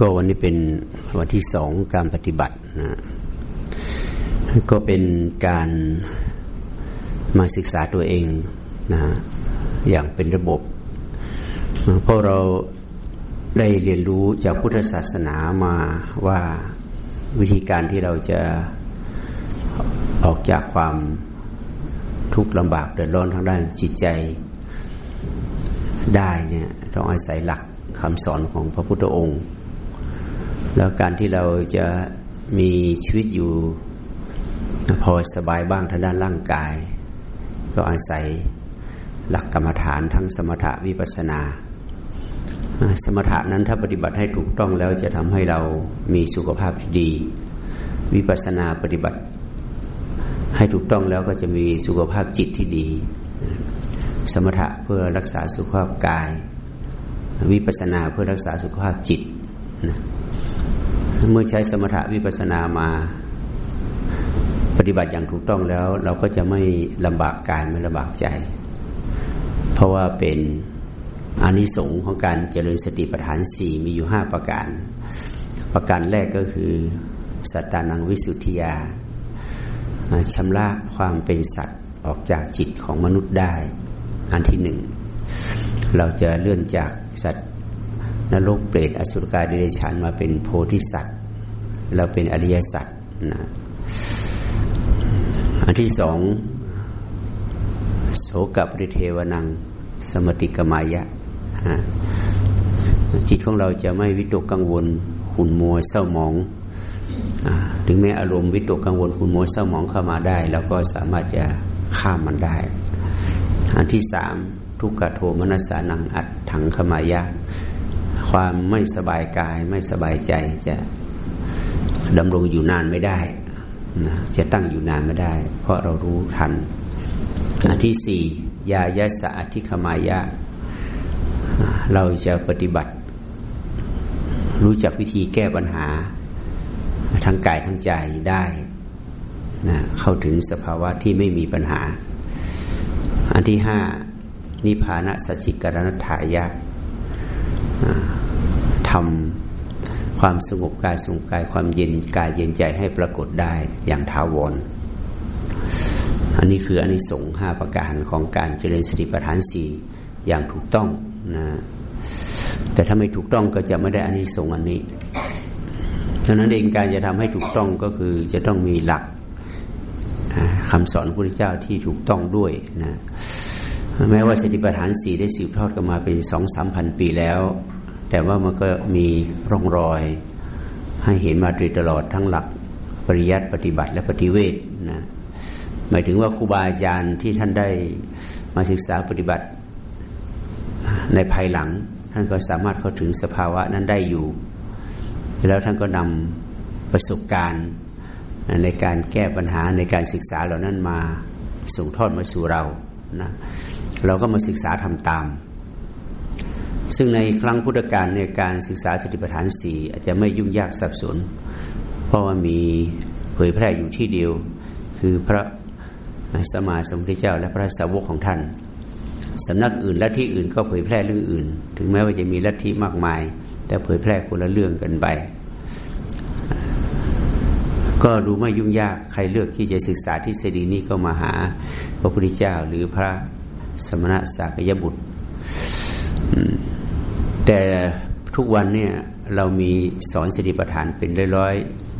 ก็วันนี้เป็นวันที่สองการปฏิบัตินะก็เป็นการมาศึกษาตัวเองนะอย่างเป็นระบบ เพราะเราได้เรียนรู้จากพุทธศาสนามาว่าวิธีการที่เราจะออกจากความทุกข์ลำบากเดือดร้อนทางด้านจิตใจได้เนี่ยต้องอาศัยหลักคำสอนของพระพุทธองค์ แล้วการที่เราจะมีชีวิตอยู่ พอสบายบ้างทางด้านร่างกาย ก็อาศัยหลักกรรมฐานทั้งสมถะวิปัสนา สมถะนั้นถ้าปฏิบัติให้ถูกต้องแล้วจะทำให้เรามีสุขภาพที่ดี วิปัสนาปฏิบัติ ให้ถูกต้องแล้วก็จะมีสุขภาพจิตที่ดี สมถะเพื่อรักษาสุขภาพกาย วิปัสนาเพื่อรักษาสุขภาพจิตนะ เมื่อใช้สมถะวิปัสนามา ปฏิบัติอย่างถูกต้องแล้ว เราก็จะไม่ลำบากกายไม่ลำบากใจ เพราะว่าเป็นอานิสงส์ของการเจริญสติปัฏฐานสี่มีอยู่ห้าประการ ประการแรกก็คือสัตตานังวิสุทธิยาชำระความเป็นสัตว์ออกจากจิตของมนุษย์ได้ อันที่หนึ่ง เราจะเลื่อนจากสัตว์ นรกเปรตอสุรกายเดรัจฉานมาเป็นโพธิสัตว์เราเป็นอริยสัตว์นะอันที่สองโสกับริเทวนัง สมติกมายะ จิตของเราจะไม่วิตกกังวลขุนมัวเศร้าหมองถึงแม้อารมณ์วิตกกังวลขุนมัวเศร้าหมองเข้ามาได้แล้วก็สามารถจะข้ามมันได้ อันที่สามทุกขโทมนัสสานังอัดถังขมายะ ความไม่สบายกายไม่สบายใจจะดำรงอยู่นานไม่ได้นะจะตั้งอยู่นานไม่ได้ เพราะเรารู้ทันอันที่สี่ยายาสะอธิขมายะ เราจะปฏิบัติ รู้จักวิธีแก้ปัญหา ทั้งกายทั้งใจได้นะเข้าถึงสภาวะที่ไม่มีปัญหา อันที่ห้านิพพานะสัจจิกรณถายะ ทำความสงบกายสงบกายความเย็นกายเย็นใจให้ปรากฏได้อย่างท้าวรอันนี้คืออันนี้สงห้าประการของการเจริญสติปัฏฐานสี่อย่างถูกต้องนะแต่ถ้าไม่ถูกต้องก็จะไม่ได้อันนี้สงอันนี้ดังนั้นเองการจะทำให้ถูกต้องก็คือจะต้องมีหลักคำสอนพระพุทธเจ้าที่ถูกต้องด้วยนะแม้ว่าสติปัฏฐานสี่ได้สืบทอดกันมาเป็นสองสามพันปีแล้ว แต่ว่ามันก็มีร่องรอย ให้เห็นมาโดยตลอดทั้งหลักปริยัติปฏิบัติและปฏิเวทนะหมายถึงว่าครูบาอาจารย์ที่ท่านได้มาศึกษาปฏิบัติในภายหลัง ท่านก็สามารถเข้าถึงสภาวะนั้นได้อยู่ แล้วท่านก็นำประสบการณ์ในการแก้ปัญหาในการศึกษาเหล่านั้นมาส่งทอดมาสู่เรานะเราก็มาศึกษาทำตาม ซึ่งในครั้งพุทธกาลในการศึกษาสติปัฏฐานสี่อาจจะไม่ยุ่งยากสับสน เพราะว่ามีเผยแพร่อยู่ที่เดียว คือพระสมมาสมุทธเจ้า และพระสาวกของท่านสำนักอื่นและที่อื่นก็เผยแพร่เรื่องอื่น ถึงแม้ว่าจะมีลัทธิมากมาย แต่เผยแพร่คนละเรื่องกันไป ก็ดูไม่ยุ่งยากใครเลือกที่จะศึกษาทฤษฎีนี้ก็มาหา พระพุทธเจ้าหรือพระสมณะสากยบุตร แต่ทุกวันเนี่ยเรามีสอนสติปัฏฐานเป็นร้อย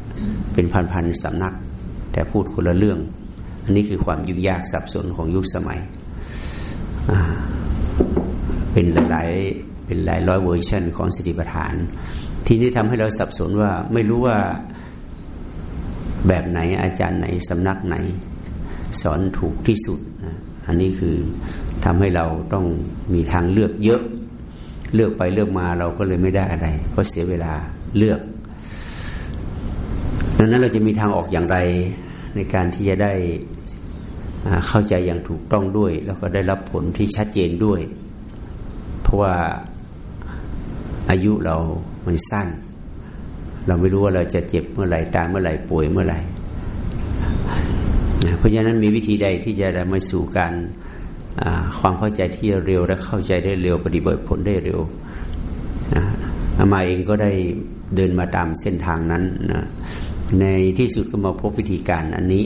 ๆ เป็นพันๆสำนัก แต่พูดคนละเรื่อง อันนี้คือความยุ่งยากสับสนของยุคสมัย เป็นหลายๆเป็นหลายร้อยเวอร์ชันของสติปัฏฐาน ที่นี้ทำให้เราสับสนว่าไม่รู้ว่าแบบไหนอาจารย์ไหนสำนักไหน สอนถูกที่สุด อันนี้คือทำให้เราต้องมีทางเลือกเยอะ เลือกไปเลือกมาเราก็เลยไม่ได้อะไร เพราะเสียเวลาเลือกดังนั้นเราจะมีทางออกอย่างไรในการที่จะได้เข้าใจอย่างถูกต้องด้วย แล้วก็ได้รับผลที่ชัดเจนด้วย เพราะว่าอายุเรามันสั้น เราไม่รู้ว่าเราจะเจ็บเมื่อไหร่ตายเมื่อไหร่ป่วยเมื่อไหร่เพราะฉะนั้นมีวิธีใดที่จะได้มาสู่การ ความเข้าใจที่เร็วและเข้าใจได้เร็ว ปฏิบัติผลได้เร็วอามาเองก็ได้เดินมาตามเส้นทางนั้นนะในที่สุดก็มาพบวิธีการอันนี้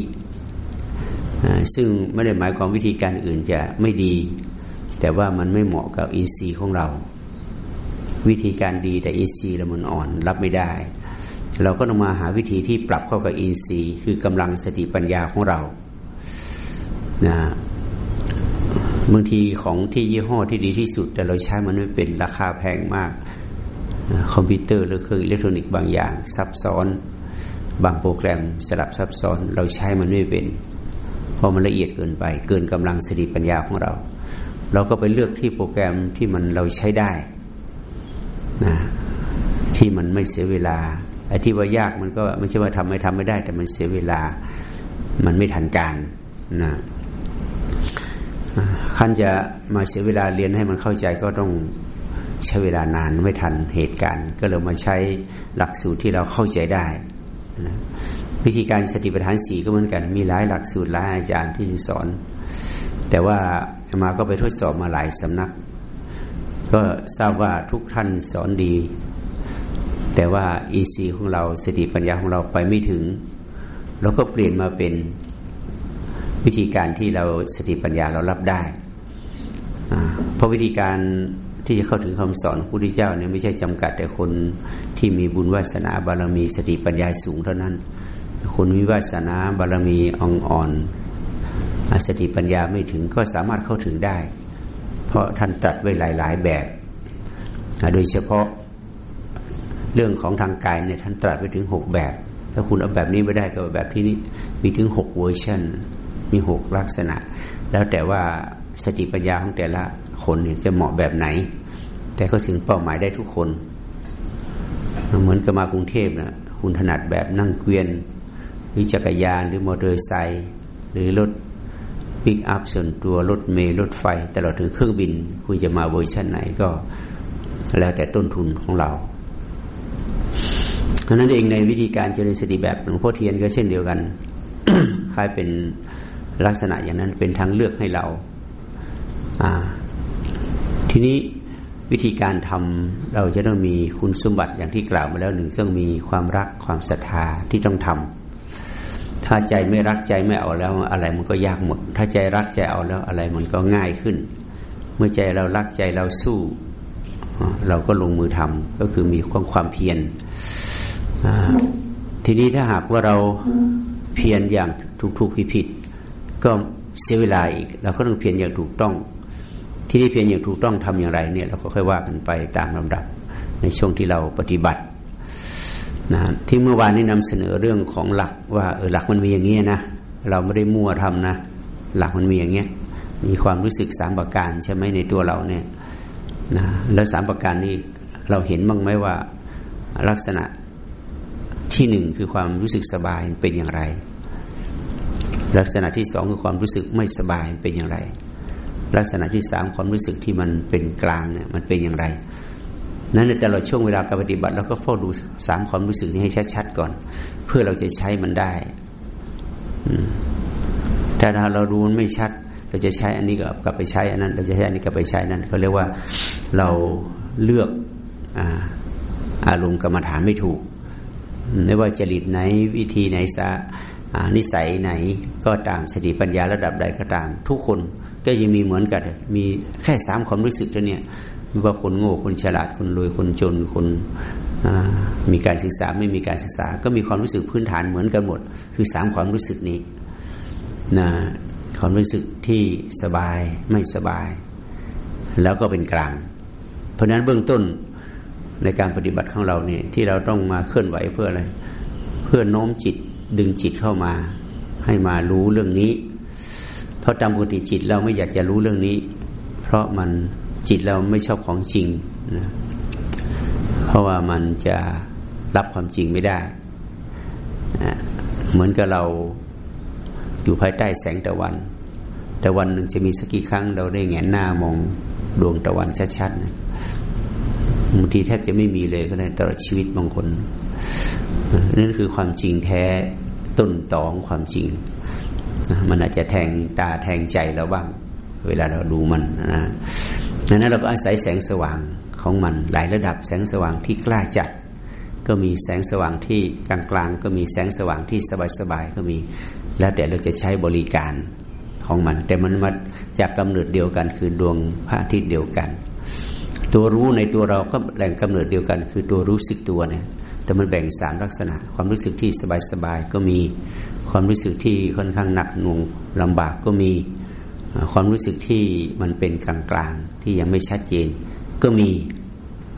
ซึ่งไม่ได้หมายความวิธีการอื่นจะไม่ดี แต่ว่ามันไม่เหมาะกับอินทรีย์ของเรา วิธีการดีแต่อินทรีย์เรามันอ่อน รับไม่ได้ เราก็ต้องมาหาวิธีที่ปรับเข้ากับอินทรีย์ คือกำลังสติปัญญาของเรานะ บางทีของที่ยี่ห้อที่ดีที่สุด แต่เราใช้มันไม่เป็นราคาแพงมาก คอมพิวเตอร์หรือเครื่องอิเล็กทรอนิกส์บางอย่าง ซับซ้อน บางโปรแกรมสลับซับซ้อน เราใช้มันไม่เป็น เพราะมันละเอียดเกินไป เกินกำลังสติปัญญาของเรา เราก็ไปเลือกที่โปรแกรมที่มันเราใช้ได้นะที่มันไม่เสียเวลาไอ้ที่ว่ายากมันก็ไม่ใช่ว่าทำไม่ทำไม่ได้ แต่มันเสียเวลา มันไม่ทันการนะ ขั้นจะมาเสียเวลาเรียนให้มันเข้าใจก็ต้องใช้เวลานานไม่ทันเหตุการณ์ ก็เลยมาใช้หลักสูตรที่เราเข้าใจได้นะวิธีการสติปัฏฐานสี่ก็เหมือนกัน มีหลายหลักสูตรหลายอาจารย์ที่สอน แต่ว่ามาก็ไปทดสอบมาหลายสำนัก ก็ทราบว่าทุกท่านสอนดี แต่ว่าอีซีของเราสติปัญญาของเราไปไม่ถึงเราก็เปลี่ยนมาเป็น วิธีการที่เราสติปัญญาเรารับได้เพราะวิธีการที่จะเข้าถึงคำสอนพระพุทธเจ้าเนี่ยไม่ใช่จำกัดแต่คนที่มีบุญวาสนาบารมีสติปัญญาสูงเท่านั้น คนมีวาสนาบารมีอ่อนๆสติปัญญาไม่ถึงก็สามารถเข้าถึงได้ เพราะท่านตัดไว้หลาย ๆ แบบ โดยเฉพาะเรื่องของทางกายเนี่ยท่านตรัสไปถึงหกแบบ ถ้าคุณเอาแบบนี้ไม่ได้ก็แบบที่นี้มีถึงหกเวอร์ชัน มีหกลักษณะ แล้วแต่ว่าสติปัญญาของแต่ละคนจะเหมาะแบบไหน แต่ก็ถึงเป้าหมายได้ทุกคน เหมือนกับมากรุงเทพนะคุณถนัดแบบนั่งเกวียนหรือจักรยานหรือมอเตอร์ไซค์หรือรถปิกอัพส่วนตัวรถเมล์รถไฟตลอดถึงเครื่องบิน คุณจะมาเวอร์ชันไหนก็แล้วแต่ต้นทุนของเราเพราะนั้นเองในวิธีการเจริญสติแบบหลวงพ่อเทียนก็เช่นเดียวกันคล้ายเป็น ลักษณะอย่างนั้นเป็นทางเลือกให้เรา ทีนี้วิธีการทำเราจะต้องมีคุณสมบัติอย่างที่กล่าวมาแล้วหนึ่งต้องมีความรักความศรัทธาที่ต้องทำถ้าใจไม่รักใจไม่เอาแล้วอะไรมันก็ยากหมด ถ้าใจรักใจเอาแล้วอะไรมันก็ง่ายขึ้น เมื่อใจเรารักใจเราสู้ เราก็ลงมือทำก็คือมีความความเพียรทีนี้ถ้าหากว่าเราเพียรอย่างถูกๆผิด ก็เสียเวลาอีกเราก็ต้องเพียรอย่างถูกต้อง ที่นี่เพียรอย่างถูกต้องทำอย่างไรเนี่ยเราก็ค่อยว่ากันไปตามลำดับในช่วงที่เราปฏิบัตินะที่เมื่อวานนี้นำเสนอเรื่องของหลักว่าเออหลักมันมีอย่างนี้นะเราไม่ได้มั่วทำนะ หลักมันมีอย่างเงี้ยมีความรู้สึกสามประการใช่ไหมในตัวเราเนี่ยนะแล้วสามประการนี้เราเห็นบ้างไหมว่าลักษณะที่หนึ่งคือความรู้สึกสบายเป็นอย่างไร ลักษณะที่สองคือความรู้สึกไม่สบายเป็นอย่างไร ลักษณะที่สามความรู้สึกที่มันเป็นกลางเนี่ยมันเป็นอย่างไร นั้นในต่ละช่วงเวลาการปฏิบัติเราก็เฝ้าดูสามความรู้สึกนี้ให้ชัดๆก่อน เพื่อเราจะใช้มันได้แต่ถ้าเราดูมันไม่ชัด เราจะใช้อันนี้กลับไปใช้อันนั้น เราจะใช้อันนี้กลับไปใช้นั้นก็เรียกว่าเราเลือกอารมณ์กรรมฐานไม่ถูกไม่ว่าจริตไหนวิธีไหนซะ นิสัยไหนก็ตามสติปัญญาระดับใดก็ตาม ทุกคนก็ยังมีเหมือนกัน มีแค่สามความรู้สึกเท่านี้ไม่ว่าคนโง่คนฉลาดคนรวยคนจนคนมีการศึกษาไม่มีการศึกษา ก็มีความรู้สึกพื้นฐานเหมือนกันหมด คือสามความรู้สึกนี้นะความรู้สึกที่สบายไม่สบาย แล้วก็เป็นกลาง เพราะฉะนั้นเบื้องต้นในการปฏิบัติของเราเนี่ยที่เราต้องมาเคลื่อนไหวเพื่ออะไร เพื่อโน้มจิต ดึงจิตเข้ามา ให้มารู้เรื่องนี้ เพราะตามปกติจิตเราไม่อยากจะรู้เรื่องนี้ เพราะมันจิตเราไม่ชอบของจริงนะเพราะว่ามันจะรับความจริงไม่ได้ เหมือนกับเราอยู่ภายใต้แสงตะวันต่วันหนึ่งจะมีสักกี่ครั้งเราได้แงนหน้ามองดวงตะวันชัดๆบางทีแทบจะไม่มีเลยก็ได้ตลอดชีวิตบางคน นั่นคือความจริงแท้ต้นตอของความจริงมันอาจจะแทงตาแทงใจเราบ้าง เวลาเราดูมันนะดังนั้นเราก็อาศัยแสงสว่างของมัน หลายระดับแสงสว่างที่กล้าจัด ก็มีแสงสว่างที่กลางๆก็มีแสงสว่างที่สบายๆก็มี แล้วแต่เราจะใช้บริการของมัน แต่มันมาจากกำเนิดเดียวกัน คือดวงพระอาทิตย์เดียวกัน ตัวรู้ในตัวเราก็แหล่งกำเนิดเดียวกัน คือตัวรู้สึกตัวเนี่ย แต่มันแบ่งสามลักษณะ ความรู้สึกที่สบายๆก็มี ความรู้สึกที่ค่อนข้างหนักหน่วงลำบากก็มี ความรู้สึกที่มันเป็นกลางๆที่ยังไม่ชัดเจนก็มี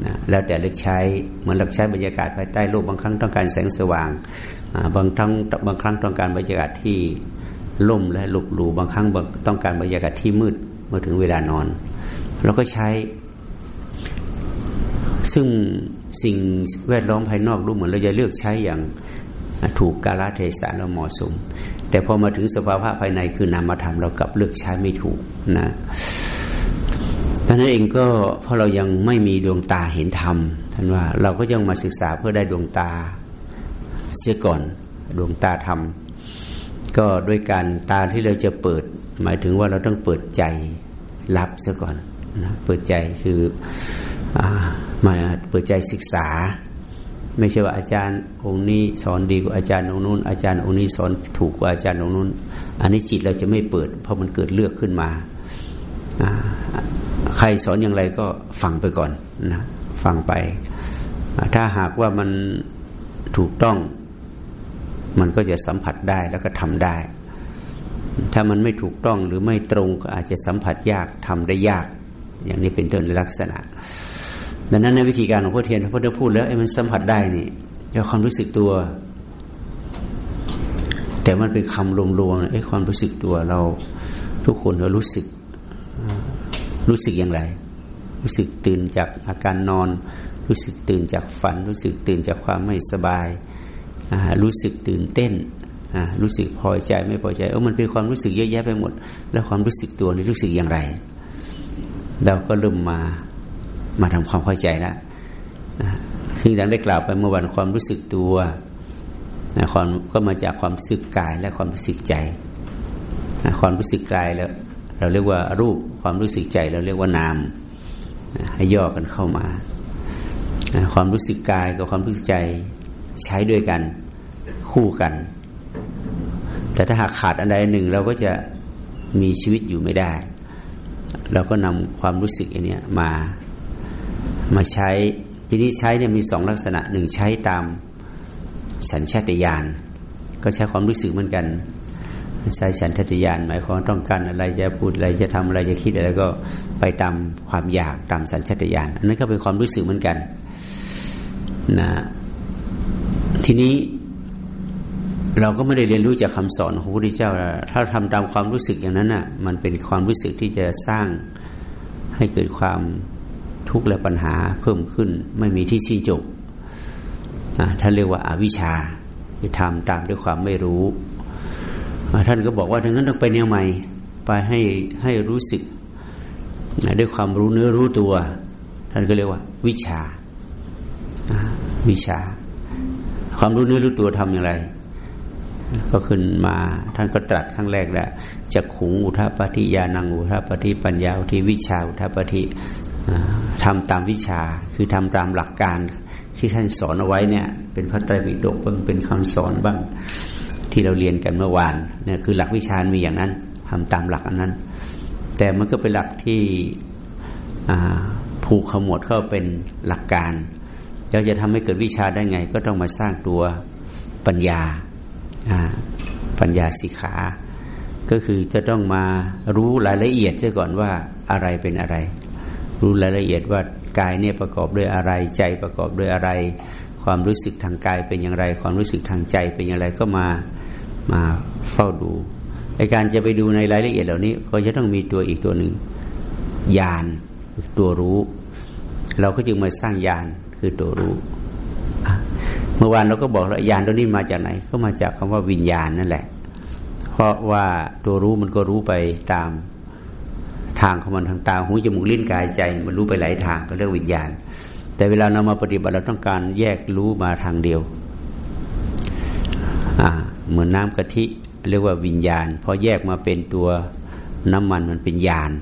นะแล้วแต่เลือกใช้เหมือนเลือกใช้บรรยากาศภายใต้โลกบางครั้งต้องการแสงสว่าง บางครั้งบางครั้งต้องการบรรยากาศที่ล่มและหลบหลูบางครั้งต้องการบรรยากาศที่มืดเมื่อถึงเวลานอน เราก็ใช้ ซึ่งสิ่งแวดล้อมภายนอกรู้เหมือนเราจะเลือกใช้อย่างถูกกาลเทศะและเหมาะสม แต่พอมาถึงสภาวะภายในคือนามธรรมเรากลับเลือกใช้ไม่ถูกนะท่านนั้นเองก็เพราะเรายังไม่มีดวงตาเห็นธรรมท่านว่าเราก็ยังมาศึกษาเพื่อได้ดวงตาเสียก่อนดวงตาธรรม ก็ด้วยการตาที่เราจะเปิด หมายถึงว่าเราต้องเปิดใจรับเสียก่อนนะเปิดใจคือ มาเปิดใจศึกษา ไม่ใช่ว่าอาจารย์องค์นี้สอนดีกว่าอาจารย์องค์นู้นอาจารย์องค์นี้สอนถูกกว่าอาจารย์องค์นู้น อันนี้จิตเราจะไม่เปิด เพราะมันเกิดเลือกขึ้นมาใครสอนอย่างไรก็ฟังไปก่อนนะฟังไป ถ้าหากว่ามันถูกต้อง มันก็จะสัมผัสได้แล้วก็ทำได้ ถ้ามันไม่ถูกต้องหรือไม่ตรงก็อาจจะสัมผัสยากทำได้ยาก อย่างนี้เป็นต้นลักษณะ ดังนั้นในวิธีการของพ่อเทียนพระพุทธพูดแล้วไอ้มันสัมผัสได้นี่ก็ความรู้สึกตัว แต่มันเป็นคำรวมๆไอ้ความรู้สึกตัวเรา ทุกคนเรารู้สึก รู้สึกอย่างไร รู้สึกตื่นจากอาการนอน รู้สึกตื่นจากฝัน รู้สึกตื่นจากความไม่สบาย รู้สึกตื่นเต้นรู้สึกพอใจไม่พอใจเออมันเป็นความรู้สึกเยอะแยะไปหมด แล้วความรู้สึกตัวนี่รู้สึกอย่างไร เราก็เริ่มมา มาทำความเข้าใจแล้วซึ่งดังได้กล่าวไปเมื่อวันความรู้สึกตัวความก็มาจากความรู้สึกกายและความรู้สึกใจความรู้สึกกายแล้ว เราเรียกว่ารูปความรู้สึกใจเราเรียกว่านามให้ย่อกันเข้ามาความรู้สึกกายกับความรู้สึกใจใช้ด้วยกันคู่กัน แต่ถ้าหากขาดอันใดหนึ่งเราก็จะมีชีวิตอยู่ไม่ได้ เราก็นำความรู้สึกอันนี้มา มาใช้ ทีนี้ใช้เนี่ยมีสองลักษณะหนึ่งใช้ตามสัญชาตญาณก็ใช้ความรู้สึกเหมือนกันใช้สัญชาตญาณหมายความต้องการอะไรจะพูดอะไรจะทำอะไรจะคิดอะไรก็ไปตามความอยากตามสัญชาตญาณอันนั้นก็เป็นความรู้สึกเหมือนกันนะทีนี้เราก็ไม่ได้เรียนรู้จากคาสอนของพระพุทธเจ้า ถ้าทำตามความรู้สึกอย่างนั้นน่ะ มันเป็นความรู้สึกที่จะสร้างให้เกิดความ ทุกข์และปัญหาเพิ่มขึ้น ไม่มีที่สิ้นจบท่านเรียกว่าอาวิชชาคือทำตามด้วยความไม่รู้ท่านก็บอกว่าทั้งนั้นต้องไปแนวใหม่ไปให้ให้รู้สึกด้วยความรู้เนื้อรู้ตัว ท่านก็เรียกว่า วิชาวิชา ความรู้เนื้อรู้ตัวทำอย่างไร ก็ขึ้นมาท่านก็ตรัสครั้งแรกแหละจะขุงอุทปฏิยานังอุทปฏิปัญญาอุทิวิชาอุทปฏิ ทำตามวิชาคือทำตามหลักการที่ท่านสอนเอาไว้เนี่ย เป็นพระไตรปิฎกบ้างเป็นคำสอนบ้างที่เราเรียนกันเมื่อวานเนี่ยคือหลักวิชามีอย่างนั้นทำตามหลักอันนั้น แต่มันก็เป็นหลักที่ผูกขมวดเข้าเป็นหลักการเราจะทำให้เกิดวิชาได้ไง ก็ต้องมาสร้างตัวปัญญาปัญญาสิกขา ก็คือจะต้องมารู้รายละเอียดเสียก่อนว่าอะไรเป็นอะไร รู้รายละเอียดว่ากายเนี่ยประกอบด้วยอะไรใจประกอบด้วยอะไร ความรู้สึกทางกายเป็นอย่างไร ความรู้สึกทางใจเป็นอย่างไรก็มามาเฝ้าดูในการจะไปดูในรายละเอียดเหล่านี้ ก็จะต้องมีตัวอีกตัวหนึ่งญาณตัวรู้ เราก็จึงมาสร้างญาณคือตัวรู้เมื่อวานเราก็บอกแล้วญาณตัวนี้มาจากไหน ก็มาจากคำว่าวิญญาณนั่นแหละ เพราะว่าตัวรู้มันก็รู้ไปตาม ทางของมันทางตาหูจมูกลิ้นกายใจ มันรู้ไปหลายทางก็เรียกวิญญาณ แต่เวลานำมาปฏิบัติเราต้องการแยกรู้มาทางเดียวอ่าเหมือนน้ำกะทิเรียกว่าวิญญาณพอแยกมาเป็นตัวน้ำมันมันเป็นญาณ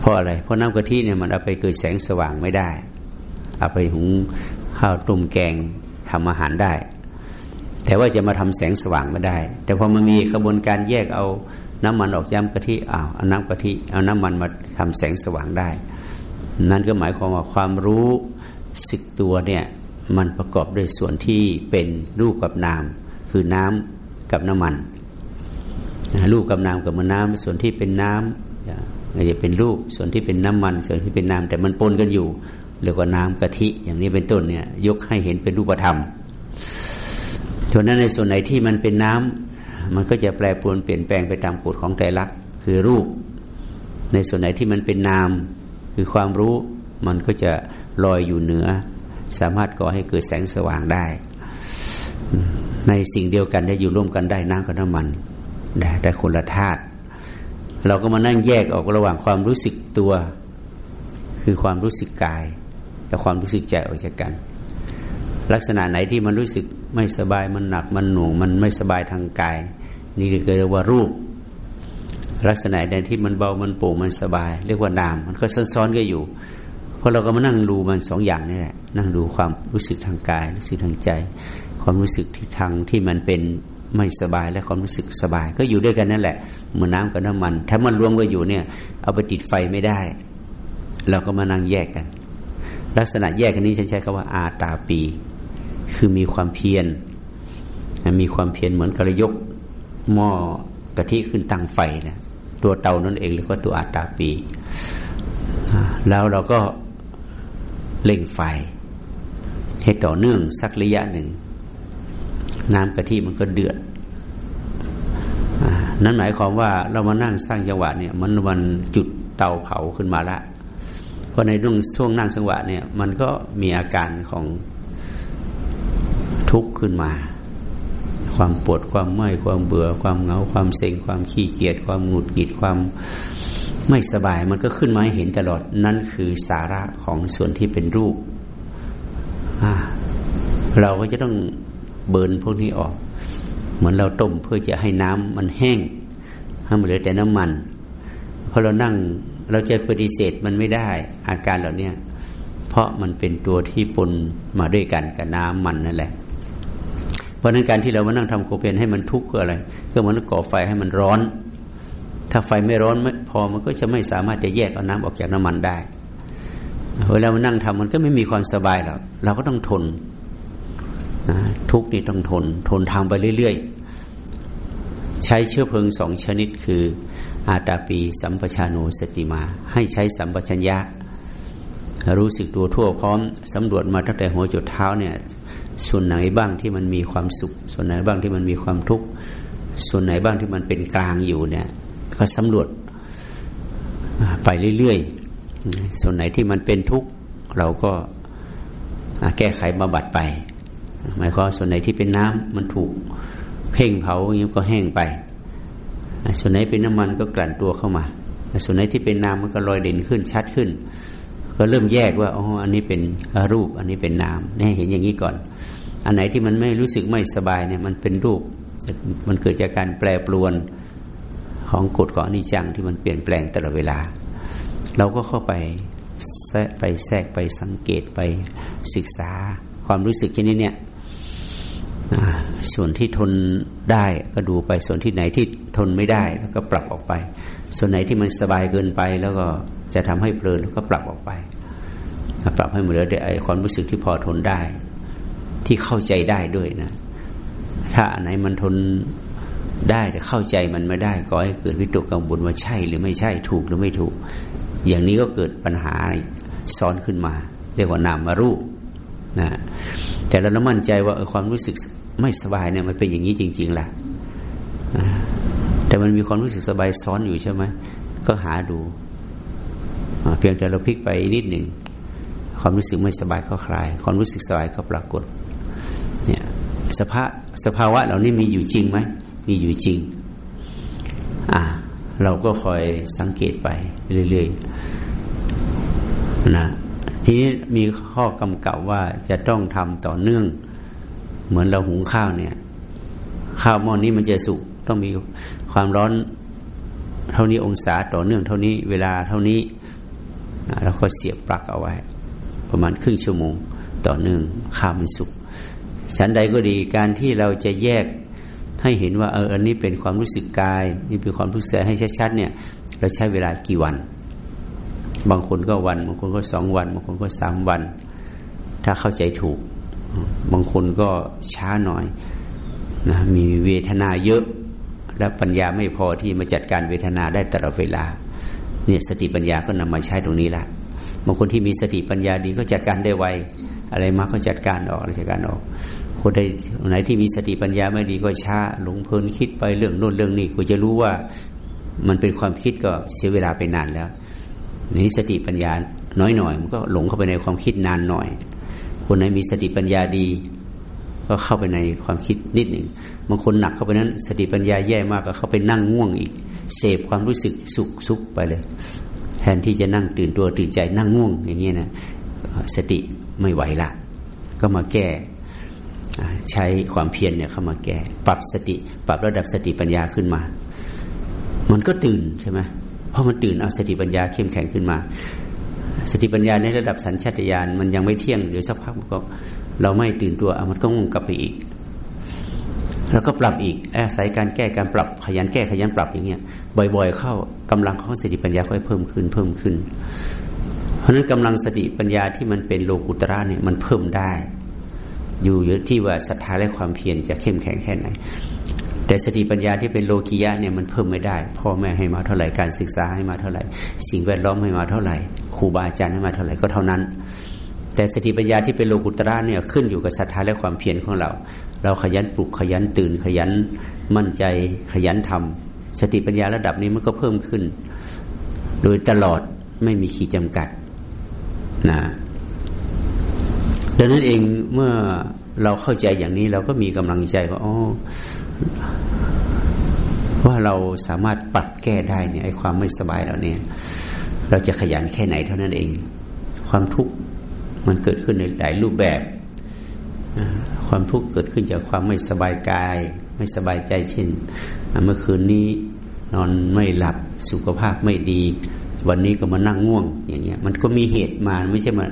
เพราะอะไรเพราะน้ำกะทิเนี่ยมันเอาไปเกิดแสงสว่างไม่ได้ เอาไปหุงข้าวต้มแกงทำอาหารได้ แต่ว่าจะมาทำแสงสว่างไม่ได้ แต่พอมันมีกระบวนการแยกเอา น้ำมันออกย้ำกะทิอ้าวเอาน้ำกะทิเอาน้ำมันมาทำแสงสว่างได้ นั่นก็หมายความว่าความรู้สิกตัวเนี่ยมันประกอบด้วยส่วนที่เป็นรูปกับนาม คือน้ำกับน้ำมันรูปกับนามกับมันน้ำส่วนที่เป็นน้ำอาจจะเป็นรูปส่วนที่เป็นน้ำมัน ส่วนที่เป็นน้ำแต่มันปนกันอยู่เรียกว่าน้ำกะทิ อย่างนี้เป็นต้นเนี่ย ยกให้เห็นเป็นรูปธรรมส่วนนั้นในส่วนไหนที่มันเป็นน้ำ มันก็จะแปรปรวนเปลี่ยนแปลงไปตามกฎของแต่ละคือรูป ในส่วนไหนที่มันเป็นนาม คือความรู้มันก็จะลอยอยู่เหนือ สามารถก่อให้เกิดแสงสว่างได้ ในสิ่งเดียวกันได้อยู่ร่วมกันได้น้ำกับน้ำมันได้แต่คนละธาตุเราก็มานั่งแยกออกระหว่างความรู้สึกตัว คือความรู้สึกกายกับความรู้สึกใจออกจากกัน ลักษณะไหนที่มันรู้สึกไม่สบายมันหนักมันหน่วง มันไม่สบายทางกาย นี่เรียกว่ารูป ลักษณะใดที่มันเบามันโปร่งมันสบาย เรียกว่านาม มันก็ซ้อนๆก็อยู่ เพราะเราก็มานั่งดูมันสองอย่างนี่แหละ นั่งดูความรู้สึกทางกายรู้สึกทางใจ ความรู้สึกที่ทางที่มันเป็นไม่สบายและความรู้สึกสบาย ก็อยู่ด้วยกันนั่นแหละเหมือนน้ากับน้ำมัน ถ้ามันรวมกันอยู่เนี่ย เอาไปติดไฟไม่ได้ เราก็มานั่งแยกกัน ลักษณะแยกกันนี้ฉันใช้คำว่าอาตาปี คือมีความเพียรมีความเพียรเหมือนกระยก หม้อกะทิขึ้นตั้งไฟนะตัวเตานั่นเองหรือว่าตัวอาตาปี แล้วเราก็เล่งไฟ ให้ต่อเนื่องสักระยะหนึ่ง น้ำกะทิมันก็เดือดนั่นหมายความว่าเรามานั่งสร้างจังหวะเนี่ยมันวันจุดเตาเผาขึ้นมาละเพราะในช่วงช่วงนั่งจังหวะเนี่ย มันก็มีอาการของทุกข์ขึ้นมา ความปวดความเมื่อยความเบื่อ ความเหงาความเซ็งความขี้เกียจความหงุดหงิดความไม่สบายมันก็ขึ้นมาให้เห็นตลอดนั่นคือสาระของส่วนที่เป็นรูป เราก็จะต้องเบิร์นพวกนี้ออก เหมือนเราต้มเพื่อจะให้น้ำมันแห้งให้มันเหลือแต่น้ำมันพอเรานั่งเราจะปฏิเสธมันไม่ได้ อาการเหล่านี้เพราะมันเป็นตัวที่ปนมาด้วยกันกับน้ำมันนั่นแหละ เพราะนั้นการที่เรามานั่งทำโคเปนให้มันทุกข์คืออะไร ก็เหมือนก่อไฟให้มันร้อน ถ้าไฟไม่ร้อนไม่พอมันก็จะไม่สามารถจะแยกเอาน้ำออกจากน้ำมันได้เวลามานั่งทำมันก็ไม่มีความสบายหรอกเราก็ต้องทนนะทุกนี่ต้องทน ทนทางไปเรื่อยๆ ใช้เชื้อเพลิงสองชนิดคืออาตาปีสัมปชานุสติมา ให้ใช้สัมปชัญญะรู้สึกตัวทั่วพร้อมสำรวจมาตั้งแต่หัวจุดเท้าเนี่ย ส่วนไหนบ้างที่มันมีความสุข ส่วนไหนบ้างที่มันมีความทุกข์ส่วนไหนบ้างที่มันเป็นกลางอยู่เนี่ย ก็สำรวจไปเรื่อยๆส่วนไหนที่มันเป็นทุกข์เราก็แก้ไขบำบัดไปหมายความส่วนไหนที่เป็นน้ำมันถูกเพ่งเผาอย่างนี้ก็แห้งไป ส่วนไหนเป็นน้ำมันก็กลั่นตัวเข้ามา ส่วนไหนที่เป็นน้ำมันก็ลอยเด่นขึ้นชัดขึ้น ก็เริ่มแยกว่าอ๋ออันนี้เป็นรูป อันนี้เป็นนามนี่เห็นอย่างนี้ก่อน อันไหนที่มันไม่รู้สึกไม่สบายเนี่ยมันเป็นรูป มันเกิดจากการแปรปรวนของกฎของอนิจจังที่มันเปลี่ยนแปลงตลอดเวลา เราก็เข้าไปแทรกไปแทรกไปสังเกตไปศึกษาความรู้สึกชนิดเนี้ยส่วนที่ทนได้ก็ดูไปส่วนที่ไหนที่ทนไม่ได้แล้วก็ปรับออกไป ส่วนไหนที่มันสบายเกินไปแล้วก็ จะทำให้เพลินแล้วก็ปรับออกไปปรับให้มันเหลือได้ความรู้สึกที่พอทนได้ ที่เข้าใจได้ด้วยนะ ถ้าอันไหนมันทนได้แต่เข้าใจมันไม่ได้ก็ให้เกิดวิตกกังวลว่าใช่หรือไม่ใช่ถูกหรือไม่ถูก อย่างนี้ก็เกิดปัญหาซ้อนขึ้นมา เรียกว่านามารูปนะแต่เราต้องมั่นใจว่าความรู้สึกไม่สบายเนี่ยมันเป็นอย่างนี้จริงๆแหละแต่มันมีความรู้สึกสบายซ้อนอยู่ใช่ไหมก็หาดู เพียงแต่เราพลิกไปนิดหนึ่งความรู้สึกไม่สบายก็คลาย ความรู้สึกสบายก็ปรากฏ เนี่ยสภาสภาวะเหล่านี้มีอยู่จริงไหมมีอยู่จริง อ่า เราก็คอยสังเกตไปเรื่อยๆนะทีนี้มีข้อกำกับว่าจะต้องทำต่อเนื่อง เหมือนเราหุงข้าวเนี่ย ข้าวหม้อนนี้มันจะสุกต้องมีความร้อน เท่านี้องศาต่อเนื่อง เท่านี้เวลาเท่านี้ แล้วก็เสียบปลั๊กเอาไว้ ประมาณครึ่งชั่วโมงต่อเนื่องข้ามมันสุกฉันใดก็ดีการที่เราจะแยกให้เห็นว่าเอออันนี้เป็นความรู้สึกกาย นี่เป็นความรู้สึกให้ชัดๆเนี่ยเราใช้เวลากี่วัน บางคนก็วัน บางคนก็สองวัน บางคนก็สามวัน ถ้าเข้าใจถูก บางคนก็ช้าหน่อยนะมีเวทนาเยอะ และปัญญาไม่พอที่มาจัดการเวทนาได้ตลอดเวลา เนี่ยสติปัญญาก็นำมาใช้ตรงนี้ละบางคนที่มีสติปัญญาดีก็จัดการได้ไวอะไรมาก็จัดการออกจัดการออกคนใดไหนที่มีสติปัญญาไม่ดีก็ช้าหลงเพลินคิดไปเรื่องโน้นเรื่องนี้ก็จะรู้ว่ามันเป็นความคิดก็เสียเวลาไปนานแล้วนี่สติปัญญาน้อยหน่อยมันก็หลงเข้าไปในความคิดนานหน่อย คนไหนมีสติปัญญาดี ก็เข้าไปในความคิดนิดหนึ่งบางคนหนักเข้าไปนั้น สติปัญญาแย่มากก็เข้าไปนั่งง่วงอีก เสพความรู้สึกสุขสุขไปเลย แทนที่จะนั่งตื่นตัวตื่นใจนั่งง่วงอย่างเงี้นะสติไม่ไหวละ ก็มาแก้ใช้ความเพียรเนี่ยเข้ามาแก้ ปรับสติ ปรับระดับสติปัญญาขึ้นมา มันก็ตื่นใช่ไหมเพราะมันตื่นเอาสติปัญญาเข้มแข็งขึ้นมา สติปัญญาในระดับสัญชาตญาณมันยังไม่เที่ยงเดี๋ยวสักพักมันก็ เราไม่ตื่นตัวมันก็งงกลับไปอีก แล้วก็ปรับอีกอาศัยการแก้การปรับขยันแก้ขยันปรับอย่างเงี้ยบ่อย ๆ เข้ากำลังของสติปัญญาค่อยเพิ่มขึ้นเพิ่มขึ้น เพราะนั้นกำลังสติปัญญาที่มันเป็นโลกุตระเนี่ยมันเพิ่มได้ อยู่เยอะที่ว่าศรัทธาและความเพียรจะเข้มแข็งแค่ไหนแต่สติปัญญาที่เป็นโลกียะเนี่ยมันเพิ่มไม่ได้ พ่อแม่ให้มาเท่าไหร่การศึกษาให้มาเท่าไหร่ สิ่งแวดล้อมให้มาเท่าไหร่ครูบาอาจารย์ให้มาเท่าไหร่ก็เท่านั้น แต่สติปัญญาที่เป็นโลกุตระเนี่ยขึ้นอยู่กับศรัทธาและความเพียรของเรา เราขยันปลุกขยันตื่นขยันมั่นใจขยันทำสติปัญญาระดับนี้มันก็เพิ่มขึ้น โดยตลอดไม่มีขีดจำกัดนะดังนั้นเองเมื่อเราเข้าใจอย่างนี้เราก็มีกำลังใจว่าอ๋อว่าเราสามารถปัดแก้ได้เนี่ยไอ้ความไม่สบายเราเนี่ย เราจะขยันแค่ไหนเท่านั้นเอง ความทุกข์ มันเกิดขึ้นในหลายรูปแบบ ความทุกข์เกิดขึ้นจากความไม่สบายกาย ไม่สบายใจเช่นเมื่อคืนนี้นอนไม่หลับสุขภาพไม่ดี วันนี้ก็มานั่งง่วง อย่างเงี้ย มันก็มีเหตุมาไม่ใช่มา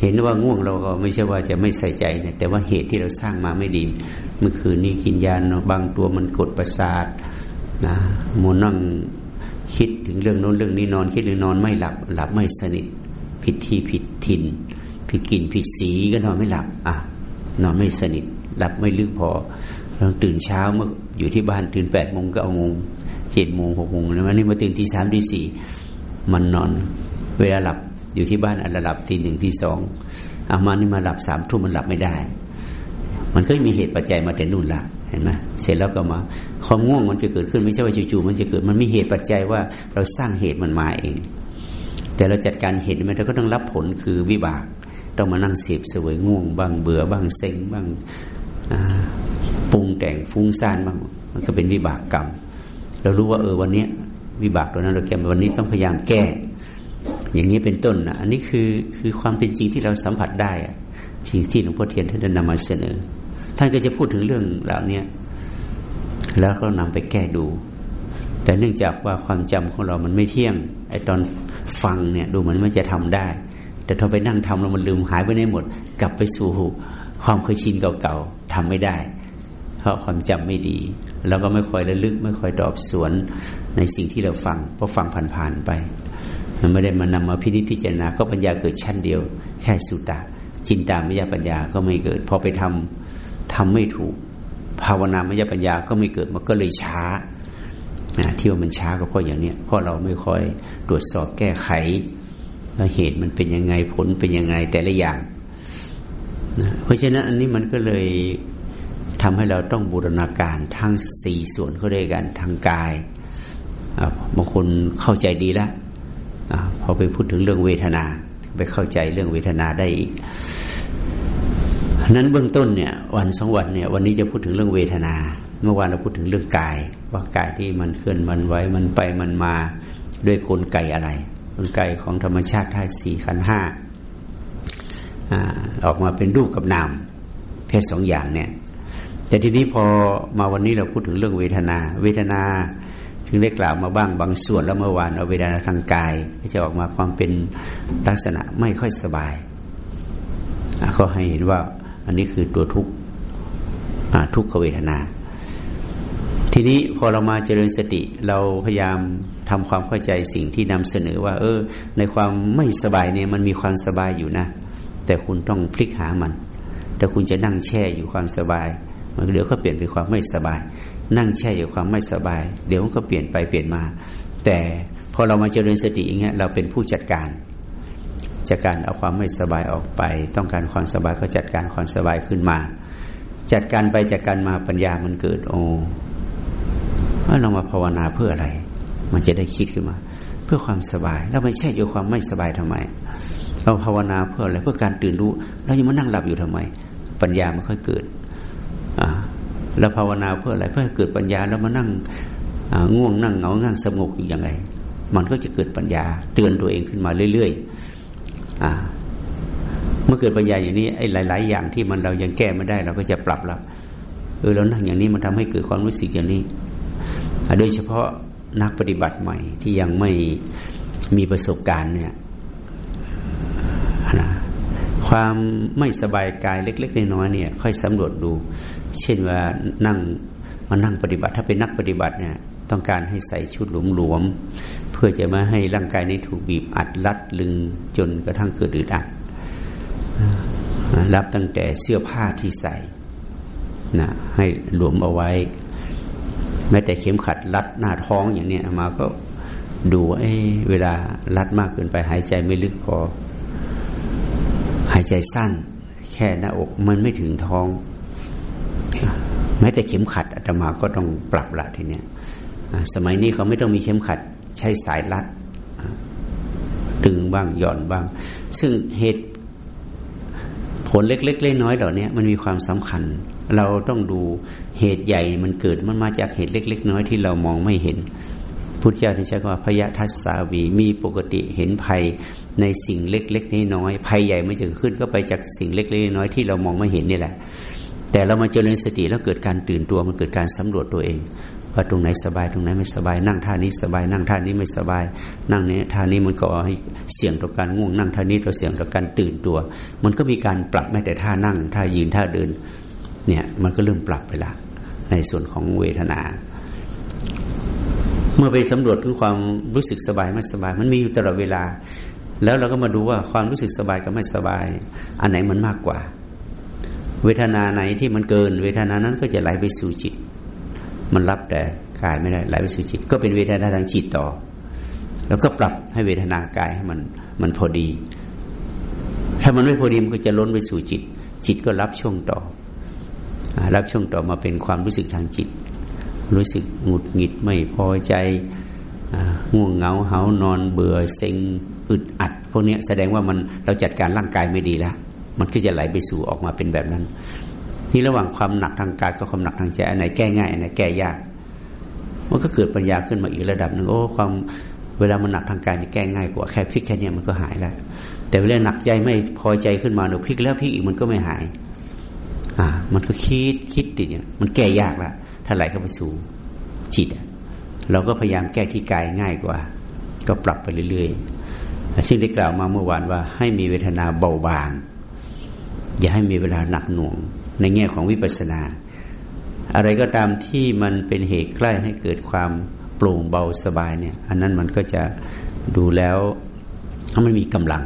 เห็นว่าง่วงเราก็ไม่ใช่ว่าจะไม่ใส่ใจนะแต่ว่าเหตุที่เราสร้างมาไม่ดี เมื่อคืนนี้กินยาบางตัวมันกดประสาทนะมนั่งคิดถึงเรื่องโน้นเรื่องนี้นอนคิดหรือนอนไม่หลับหลับไม่สนิทผิดที่ผิดถิ่น ผิดกลิ่นผิดสีก็นอนไม่หลับ อะ นอนไม่สนิท หลับไม่ลึกพอเราตื่นเช้าเมื่ออยู่ที่บ้านตื่นแปดโมงก็เอางงเจ็ดโมงหกโมงแล้วนนี้มาตื่นที่สามที่สี่มันนอน เวลาหลับอยู่ที่บ้านอันระดับทีหนึ่งที่สองเอามานี่มาหลับสามทุ่มมันหลับไม่ได้ มันก็มีเหตุปัจจัยมาแต่นู่นละเห็นไหมเสร็จแล้วก็มาความง่วงมันจะเกิดขึ้นไม่ใช่ว่าจู่ๆมันจะเกิดมันมีเหตุปัจจัยว่าเราสร้างเหตุมันมาเอง แต่เราจัดการเหตุมันเราก็ต้องรับผลคือวิบาก ต้องมานั่งเสพสวยง่วงบ้างเบื่อบ้างเซ็งบ้างปรุงแต่งฟุ้งซ่านบ้างมันก็เป็นวิบากกรรม เรารู้ว่าเออวันนี้วิบากตัวนั้นเราแก้วันนี้ต้องพยายามแก้ อย่างนี้เป็นต้นนะอันนี้คือคือความเป็นจริงที่เราสัมผัสได้สิ่งที่หลวงพ่อเทียนท่านนำมาเสนอท่านก็จะพูดถึงเรื่องเหล่านี้แล้วก็นำไปแก้ดู แต่เนื่องจากว่าความจำของเรามันไม่เที่ยงไอตอนฟังเนี่ยดูเหมือนมันจะทำได้ แต่ถ้าไปนั่งทำแล้วมันลืมหายไปในหมด กลับไปสู่ความเคยชินเก่าๆทำไม่ได้ เพราะความจำไม่ดี แล้วก็ไม่ค่อยระลึก ไม่ค่อยตอบสวนในสิ่งที่เราฟังเพราะฟังผ่านๆไป มันไม่ได้มานำมาพิจิตพิจารณา ก็ปัญญาเกิดชั้นเดียว แค่สุตตะจินตามยปัญญาก็ไม่เกิด พอไปทำทำไม่ถูก ภาวนามยปัญญาก็ไม่เกิดมันก็เลยช้าที่ว่ามันช้าก็เพราะอย่างเนี้ยเพราะเราไม่ค่อยตรวจสอบแก้ไข ว่าเหตุมันเป็นยังไงผลเป็นยังไงแต่ละอย่างเพราะฉะนั้นอันนี้มันก็เลยทำให้เราต้องบูรณาการทั้งสี่ส่วนเขาด้วยกันทางกายบางคนเข้าใจดีแล้วพอไปพูดถึงเรื่องเวทนา ไปเข้าใจเรื่องเวทนาได้อีกนั้นเบื้องต้นเนี่ย วันสองวันเนี่ย วันนี้จะพูดถึงเรื่องเวทนา เมื่อวานเราพูดถึงเรื่องกาย ว่ากายที่มันเคลื่อนมันไหวมันไปมันมาด้วยกลไกอะไร กลไกของธรรมชาติธาตุสี่ขันห้าออกมาเป็นรูปกับนามแค่สองอย่างเนี่ย แต่ทีนี้พอมาวันนี้เราพูดถึงเรื่องเวทนา เวทนาถึงได้กล่าวมาบ้างบางส่วนแล้วเมื่อวานเอาเวลาทางกายก็จะออกมาความเป็นลักษณะไม่ค่อยสบายก็ให้เห็นว่าอันนี้คือตัวทุกข์ทุกขเวทนา ทีนี้พอเรามาเจริญสติเราพยายาม ทำความเข้าใจสิ่งที่นำเสนอว่า เออ ในความไม่สบายเนี่ยมันมีความสบายอยู่นะ แต่คุณต้องพลิกหามัน แต่คุณจะนั่งแช่อยู่ความสบาย มันเดี๋ยวก็เปลี่ยนเป็นความไม่สบาย นั่งแช่อยู่ความไม่สบาย เดี๋ยวมันก็เปลี่ยนไปเปลี่ยนมา แต่พอเรามาเจริญสติอย่างเงี้ยเราเป็นผู้จัดการจัดการเอาความไม่สบายออกไป ต้องการความสบายก็จัดการความสบายขึ้นมา จัดการไปจัดการมาปัญญามันเกิดโอ้เรามาภาวนาเพื่ออะไร มันจะได้คิดขึ้นมา เพื่อความสบายเราไม่ใช่อยู่ความไม่สบายทำไม เราภาวนาเพื่ออะไรเพื่อการตื่นรู้เรายังมานั่งหลับอยู่ทำไม ปัญญาไมันค่อยเกิดอ่าเราภาวนาเพื่ออะไรเพื่อเกิดปัญญาแล้วมานั่งง่วงนั่งเหงานั่งสงบอยู่ยังไงมันก็จะเกิดปัญญา เตือนตัวเองขึ้นมาเรื่อยๆเมื่อเกิดปัญญาอย่างนี้ไอ้หลาย ๆ อย่างที่มันเรายังแก้ไม่ได้ เราก็จะปรับแล้วเออแล้วนั่งอย่างนี้มันทำให้เกิดความรู้สึกอย่างนี้โดยเฉพาะ นักปฏิบัติใหม่ ที่ยังไม่มีประสบการณ์เนี่ยนะความไม่สบายกายเล็กๆน้อยๆเนี่ย ค่อยสำรวจดู เช่นว่านั่งมานั่งปฏิบัติ ถ้าเป็นนักปฏิบัติเนี่ย ต้องการให้ใส่ชุดหลวมๆเพื่อจะมาให้ร่างกายนี้ถูกบีบอัดรัดลึงจนกระทั่งเกิดอึดอัดรับตั้งแต่เสื้อผ้าที่ใส่นะให้หลวมเอาไว้ แม้แต่เข็มขัดรัดหน้าท้องอย่างนี้มาก็ดูเอ้เวลารัดมากเกินไป หายใจไม่ลึกพอ หายใจสั้น แค่หน้าอกมันไม่ถึงท้อง แม้แต่เข็มขัดอาตมาก็ต้องปรับละทีเนี้ยสมัยนี้เขาไม่ต้องมีเข็มขัด ใช้สายรัดดึงบ้างหย่อนบ้าง ซึ่งเหตุผลเล็กๆเล็กน้อยเหล่านี้มันมีความสำคัญเราต้องดูเหตุใหญ่มันเกิดมันมาจากเหตุเล็ก ๆ น้อยที่เรามองไม่เห็นพุทธเจ้าที่ใช้คำว่าพยทัศสาวีมีปกติเห็นภัยในสิ่งเล็ก ๆ น้อยๆภัยใหญ่ไม่จะขึ้นก็ไปจากสิ่งเล็ก ๆ น้อยที่เรามองไม่เห็นนี่แหละ แต่เรามาเจริญสติแล้วเกิดการตื่นตัวมันเกิดการสำรวจตัวเองว่าตรงไหนสบายตรงไหนไม่สบาย นั่งท่านี้สบาย นั่งท่านี้ไม่สบาย นั่งนี้ท่านี้มันก็ให้เสี่ยงต่อการง่วงนั่งท่านี้เราเสี่ยงต่อการตื่นตัว มันก็มีการปรับแม้แต่ท่านั่งท่ายืนท่าเดิน เนี่ยมันก็เริ่มปรับไปละในส่วนของเวทนา เมื่อไปสำรวจถึงความรู้สึกสบายไม่สบาย มันมีอยู่ตลอดเวลา แล้วเราก็มาดูว่าความรู้สึกสบายกับไม่สบาย อันไหนมันมากกว่า เวทนาไหนที่มันเกิน เวทนานั้นก็จะไหลไปสู่จิต มันรับแต่กายไม่ได้ไหลไปสู่จิต ก็เป็นเวทนาทางจิตต่อ แล้วก็ปรับให้เวทนากายให้มันมันพอดี ถ้ามันไม่พอดีมันก็จะล้นไปสู่จิต จิตก็รับช่วงต่อ รับช่วงต่อมาเป็นความรู้สึกทางจิต รู้สึกหงุดหงิดไม่พอใจง่วงเหงาเหานอนเบื่อเซ็งอึดอัด พวกนี้แสดงว่ามันเราจัดการร่างกายไม่ดีแล้ว มันก็จะไหลไปสู่ออกมาเป็นแบบนั้น นี่ระหว่างความหนักทางกายกับความหนักทางใจอันไหนแก้ง่ายอันไหนแก้ยากมันก็เกิดปัญญาขึ้นมาอีกระดับหนึ่งโอ้ความเวลามันหนักทางกายนี่แก้ง่ายกว่าแค่พลิกแค่นี้มันก็หายแล้ว แต่เวลาหนักใจไม่พอใจขึ้นมาหนูพลิกแล้วพลิกอีกมันก็ไม่หาย อ่า มันก็คิดคิดติดเนี่ยมันแก้ยากละถ้าไหลเข้าไปสู่จิตเราก็พยายามแก้ที่กายง่ายกว่า ก็ปรับไปเรื่อยๆซึ่งได้กล่าวมาเมื่อวานว่า ให้มีเวทนาเบาบาง อย่าให้มีเวลาหนักหน่วง ในแง่ของวิปัสสนา อะไรก็ตามที่มันเป็นเหตุใกล้ให้เกิดความโปร่งเบาสบายเนี่ย อันนั้นมันก็จะดูแล้วมันมีกำลัง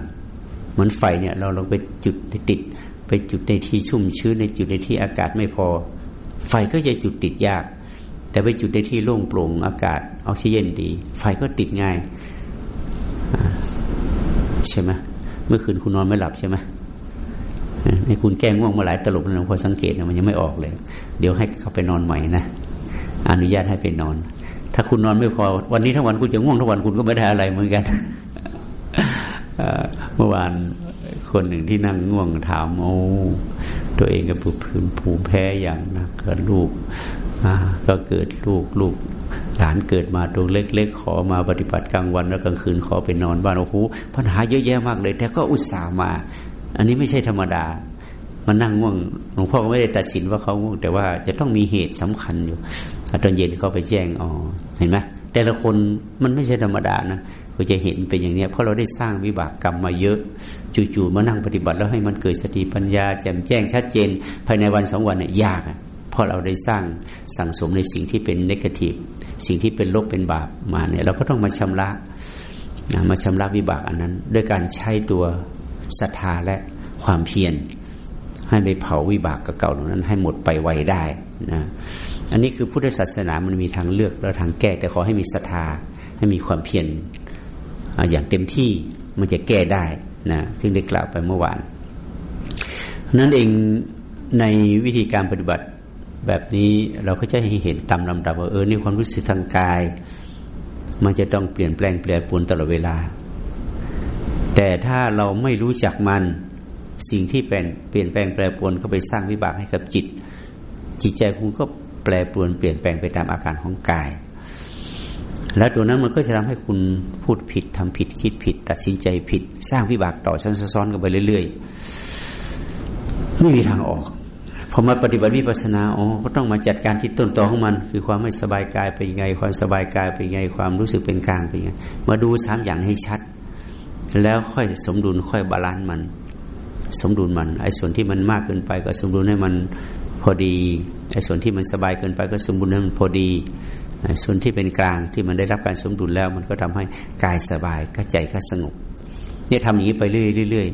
เหมือนไฟเนี่ย เราลองไปจุดติด ไปจุดในที่ชุ่มชื้นในจุดในที่อากาศไม่พอ ไฟก็จะจุดติดยาก แต่ไปจุดในที่โล่งโปร่งอากาศออกซิเจนดี ไฟก็ติดง่ายใช่ไหมเมื่อคืนคุณนอนไม่หลับใช่ไหมในคุณแก้ง่วงมาหลายตลบหลวพอสังเกตนะมันยังไม่ออกเลย เดี๋ยวให้เขาไปนอนใหม่นะอนุญาตให้ไปนอน ถ้าคุณนอนไม่พอ วันนี้ทั้งวันคุณจะง่วงทั้งวันคุณก็ไม่ได้อะไรเหมือนกันเมื่อวาน คนหนึ่งที่นั่งง่วงถามโอ้ตัวเองก็ผูพื้นผูแพ้อย่างนะเกิดลูกก็เกิดลูกลูกหลานเกิดมาตัวเล็ก ๆ ขอมาปฏิบัติกลางวันแล้วกลางคืนขอไปนอนบ้านโอ้โหปัญหาเยอะแยะมากเลย แต่ก็อุตส่าห์มา อันนี้ไม่ใช่ธรรมดามันนั่งง่วงหลวงพ่อก็ไม่ได้ตัดสินว่าเขาง่วงแต่ว่าจะต้องมีเหตุสำคัญอยู่ตอนเย็นเขาไปแจ้งอ๋อเห็นไหมแต่ละคนมันไม่ใช่ธรรมดานะก็จะเห็นเป็นอย่างนี้เพราะเราได้สร้างวิบากกรรมมาเยอะ จู่ๆมานั่งปฏิบัติแล้วให้มันเกิดสติปัญญา แจ่มแจ้งชัดเจน ภายในวันสองวันเนี่ยยากเพราะเราได้สร้างสั่งสมในสิ่งที่เป็นนกาทีฟสิ่งที่เป็นลบเป็นบาปมาเนี่ย เราก็ต้องมาชำระมาชำระวิบากอันนั้น ด้วยการใช้ตัวศรัทธาและความเพียรให้ไปเผาวิบากเก่าๆเหล่านั้น ให้หมดไปไวได้นะอันนี้คือพุทธศาสนามันมีทางเลือกและทางแก้แต่ขอให้มีศรัทธาให้มีความเพียรอย่างเต็มที่มันจะแก้ได้ นะที่ได้กล่าวไปเมื่อวานนั่นเองในวิธีการปฏิบัติแบบนี้เราก็จะเห็นตามลำดับว่าเออนี่ความรู้สึกทางกาย มันจะต้องเปลี่ยนแปลงเปลี่ยนปวนตลอดเวลา แต่ถ้าเราไม่รู้จักมันสิ่งที่เป็นเปลี่ยนแปลงแปรปรวนก็ไปสร้างวิบากให้กับจิต จิตใจคุณก็แปรปรวนเปลี่ยนแปลงไปตามอาการของกาย แล้วตัวนั้นมันก็จะทำให้คุณพูดผิดทำผิดคิดผิด ตัดสินใจผิด สร้างวิบากต่อซ้อนๆกันไปเรื่อยๆไม่มีทางออกพอมาปฏิบัติวิปัสสนาอ๋อก็ต้องมาจัดการที่ต้นตอของมัน คือความไม่สบายกายไปยังไง ความสบายกายไปยังไงความรู้สึกเป็นกลางไปยังไงมาดูสามอย่างให้ชัด แล้วค่อยสมดุลค่อย balance มัน สมดุลมันไอ้ส่วนที่มันมากเกินไป ก็สมดุลให้มันพอดีไอ้ส่วนที่มันสบายเกินไป ก็สมดุลให้มันพอดี ส่วนที่เป็นกลางที่มันได้รับการสมดุลแล้ว มันก็ทำให้กายสบายก็ใจก็สงบเนี่ยทำอย่างนี้ไปเรื่อย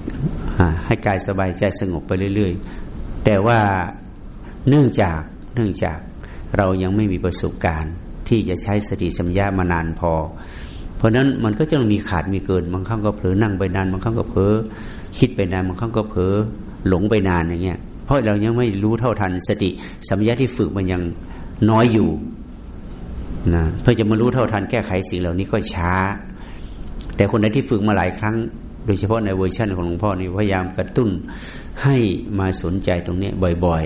ๆให้กายสบายใจสงบไปเรื่อย ๆ แต่ว่าเนื่องจากเนื่องจากเรายังไม่มีประสบการณ์ ที่จะใช้สติสัมยามานานพอ เพราะนั้นมันก็จะมีขาดมีเกินบางครั้งก็เผลอนั่งไปนานบางครั้งก็เผลอคิดไปนานบางครั้งก็เผลอหลงไปนานอย่างเงี้ยเพราะเรายังไม่รู้เท่าทันสติสัมยาที่ฝึกมันยัง น้อยอยู่นะเพื่อจะมารู้เท่าทันแก้ไขสิ่งเหล่านี้ก็ช้า แต่คนไหนที่ฝึกมาหลายครั้ง โดยเฉพาะในเวอร์ชันของหลวงพ่อนี่พยายามกระตุ้นให้มาสนใจตรงนี้บ่อย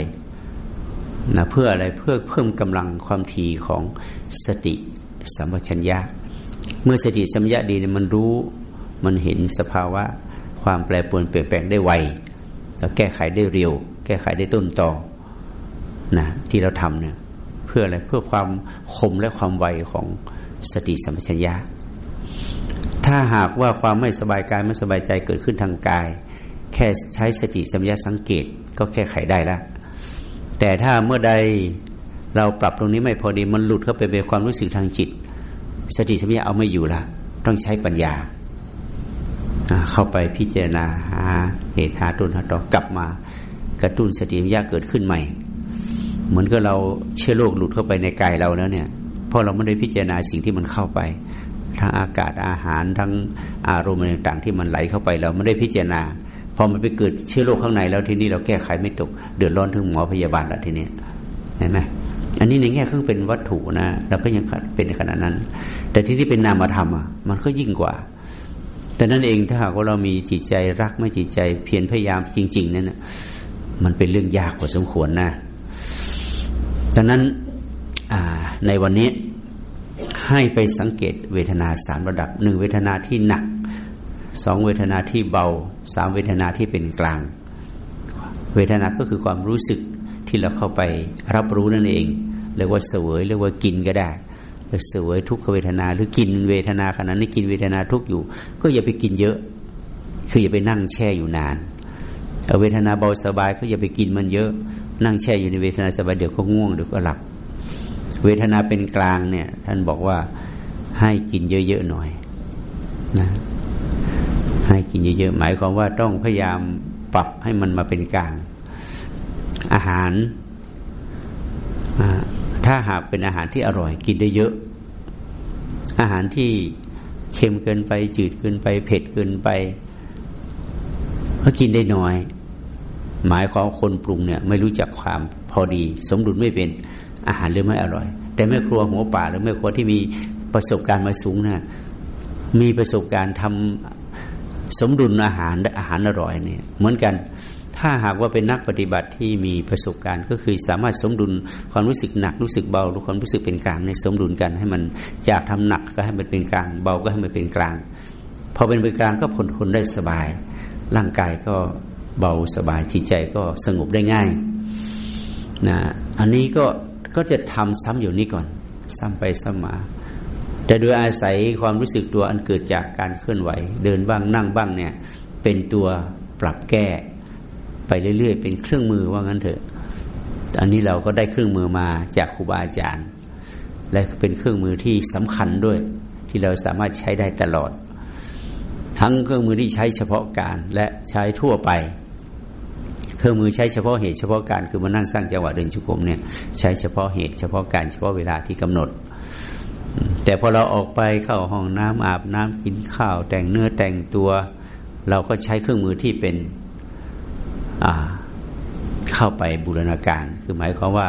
ๆนะเพื่ออะไรเพื่อเพิ่มกำลังความถี่ของสติสัมปชัญญะ เมื่อสติสัมปชัญญะดีเนี่ยมันรู้มันเห็นสภาวะความแปรปรวนเปลี่ยนแปลงได้ไวแล้วแก้ไขได้เร็ว แก้ไขได้ต้นต่อนะที่เราทำเนี่ย เพื่ออะไรเพื่อความคมและความไวของสติสัมปชัญญะ ถ้าหากว่าความไม่สบายกายไม่สบายใจเกิดขึ้นทางกาย แค่ใช้สติสัมปชัญญะสังเกตก็แก้ไขได้ล้วแต่ถ้าเมื่อใดเราปรับตรงนี้ไม่พอดีมันหลุดเข้าไปเป็นความรู้สึกทางจิต สติสัมปชัญญะเอาไม่อยู่ละต้องใช้ปัญญาเข้าไปพิจารณาหาเหตุหาต้นหาตอกลับมากระตุ้นสติปัญญาเกิดขึ้นใหม่ เหมือนกับเราเชื้อโรคหลุดเข้าไปในกายเราแล้วเนี่ยเพราะเราไม่ได้พิจารณาสิ่งที่มันเข้าไปทั้งอากาศอาหารทั้งอารมณ์ต่างๆ ที่มันไหลเข้าไปเราไม่ได้พิจารณาพอมันไปเกิดเชื้อโรคข้างในแล้วทีนี้เราแก้ไขไม่ตก เดือดร้อนถึงหมอพยาบาลแล้วทีนี้เห็นไหมอันนี้ในแง่เครื่องเป็นวัตถุนะเราก็ยังเป็นขนาดนั้น แต่ที่ที่เป็นนามธรรมอะมันก็ยิ่งกว่า แต่นั่นเองถ้าหากว่าเรามีจิตใจรักไม่จิตใจเพียรพยายามจริง ๆ นั่นนะมันเป็นเรื่องยากกว่าสมควรนะ ดังนั้นในวันนี้ให้ไปสังเกตเวทนาสามระดับหนึ่งเวทนาที่หนักสองเวทนาที่เบาสามเวทนาที่เป็นกลาง เวทนาก็คือความรู้สึกที่เราเข้าไปรับรู้นั่นเองเรียกว่าเสวยเรียกว่ากินก็ได้สวยทุกขเวทนาหรือกินเวทนาขณะนี้กินเวทนาทุกอยู่ ก็อย่าไปกินเยอะ คืออย่าไปนั่งแช่อยู่นานเวทนาเบาสบายก็อย่าไปกินมันเยอะ นั่งแช่อยู่ในเวทนาสบายเดี๋ยวก็ง่วงเดี๋ยวก็หลับ เวทนาเป็นกลางเนี่ย ท่านบอกว่าให้กินเยอะๆหน่อยนะให้กินเยอะๆหมายความว่าต้องพยายามปรับให้มันมาเป็นกลาง อาหาร ถ้าหากเป็นอาหารที่อร่อยกินได้เยอะ อาหารที่เค็มเกินไป จืดเกินไป เผ็ดเกินไปก็กินได้น้อย หมายความคนปรุงเนี่ยไม่รู้จักความพอดี สมดุลไม่เป็นอาหารหรือไม่อร่อย แต่แม่ครัวหัวป่าหรือแม่ครัวที่มีประสบการณ์มาสูงนะ่ะมีประสบการณ์ทำสมดุลอาหารอาหารอร่อยเนี่ยเหมือนกันถ้าหากว่าเป็นนักปฏิบัติที่มีประสบการณ์ ก็คือสามารถสมดุลความรู้สึกหนักรู้สึกเบาหรือความรู้สึกเป็นกลางในสมดุลกันให้มันจากทำหนักก็ให้มันเป็นกลาง เบาก็ให้มันเป็นกลางพอเป็นเป็นกลางก็ผลทนได้สบาย ร่างกายก็ เบาสบายจิตใจก็สงบได้ง่ายนะอันนี้ก็ก็จะทำซ้ำอยู่นี้ก่อน ซ้ำไปซ้ำมา แต่โดยอาศัยความรู้สึกตัวอันเกิดจากการเคลื่อนไหว เดินบ้างนั่งบ้างเนี่ย เป็นตัวปรับแก้ ไปเรื่อยๆ เป็นเครื่องมือว่างั้นเถอะ อันนี้เราก็ได้เครื่องมือมาจากครูบาอาจารย์ และเป็นเครื่องมือที่สำคัญด้วย ที่เราสามารถใช้ได้ตลอด ทั้งเครื่องมือที่ใช้เฉพาะการและใช้ทั่วไป เครื่องมือใช้เฉพาะเหตุเฉพาะการคือมานั่งสร้างจังหวะเดินชุกมเนี่ยใช้เฉพาะเหตุเฉพาะการเฉพาะเวลาที่กำหนด แต่พอเราออกไปเข้าห้องน้ำอาบน้ำกินข้าว แต่งเนื้อแต่งตัว เราก็ใช้เครื่องมือที่เป็นเข้าไปบูรณาการ คือหมายความว่า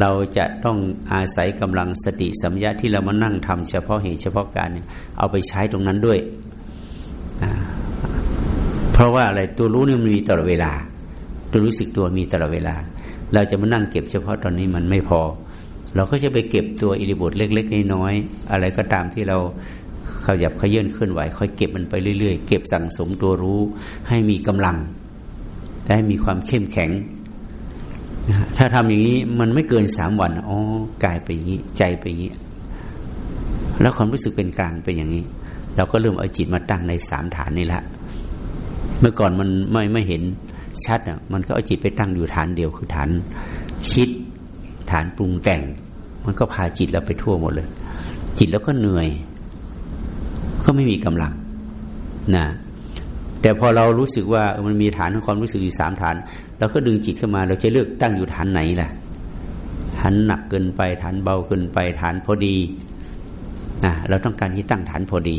เราจะต้องอาศัยกำลังสติสัมยาที่เรามานั่งทำเฉพาะเหตุเฉพาะการเอาไปใช้ตรงนั้นด้วย เพราะว่าอะไรตัวรู้นี่มันมีตลอดเวลา ตัวรู้สึกตัวมีตลอดเวลา เราจะมานั่งเก็บเฉพาะตอนนี้มันไม่พอ เราก็จะไปเก็บตัวอิริบทเล็ก ๆ น้อยๆอะไรก็ตามที่เราขยับขยื่นเคลื่อนไหวค่อยเก็บมันไปเรื่อย ๆ เก็บสั่งสมตัวรู้ให้มีกำลังได้มีความเข้มแข็ง ถ้าทำอย่างนี้มันไม่เกินสามวันอ๋อกายไปอย่างนี้ใจไปอย่างนี้ แล้วความรู้สึกเป็นกลางเป็นอย่างนี้ เราก็เริ่มเอาจิตมาตั้งในสามฐานนี่ละเมื่อก่อนมันไม่ไม่เห็น ชัดอะมันก็เอาจิตไปตั้งอยู่ฐานเดียวคือฐานคิดฐานปรุงแต่ง มันก็พาจิตเราไปทั่วหมดเลย จิตแล้วก็เหนื่อย ก็ไม่มีกำลังนะแต่พอเรารู้สึกว่ามันมีฐานของความรู้สึกอยู่สามฐานเราก็ดึงจิตขึ้นมา เราจะเลือกตั้งอยู่ฐานไหนล่ะฐานหนักเกินไปฐานเบาเกินไปฐานพอดีนะเราต้องการที่ตั้งฐานพอดี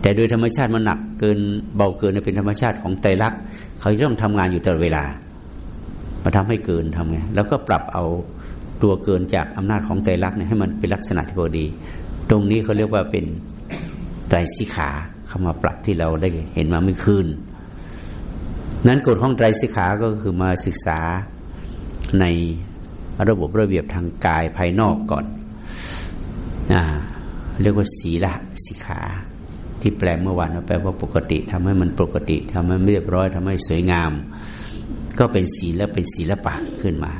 แต่โดยธรรมชาติมันหนักเกินเบาเกินเป็นธรรมชาติของไตรลักษณ์ เขาจะต้องทำงานอยู่ตลอดเวลามาทำให้เกินทำไงแล้วก็ปรับเอาตัวเกินจากอำนาจของใจรักเนี่ยให้มันเป็นลักษณะที่พอดี ตรงนี้เขาเรียกว่าเป็นใจสิขาเข้ามาปรับที่เราได้เห็นมาไม่คืน นั้นกฎของไตรสิขาก็คือมาศึกษาในระบบระเบียบทางกายภายนอกก่อนอเรียกว่าศีละสิขา ที่แปลเมื่อวานแปลว่าปกติทำให้มันปกติทำให้เรียบร้อยทำให้สวยงาม ก็เป็นศีลและเป็นศีลปะขึ้นมา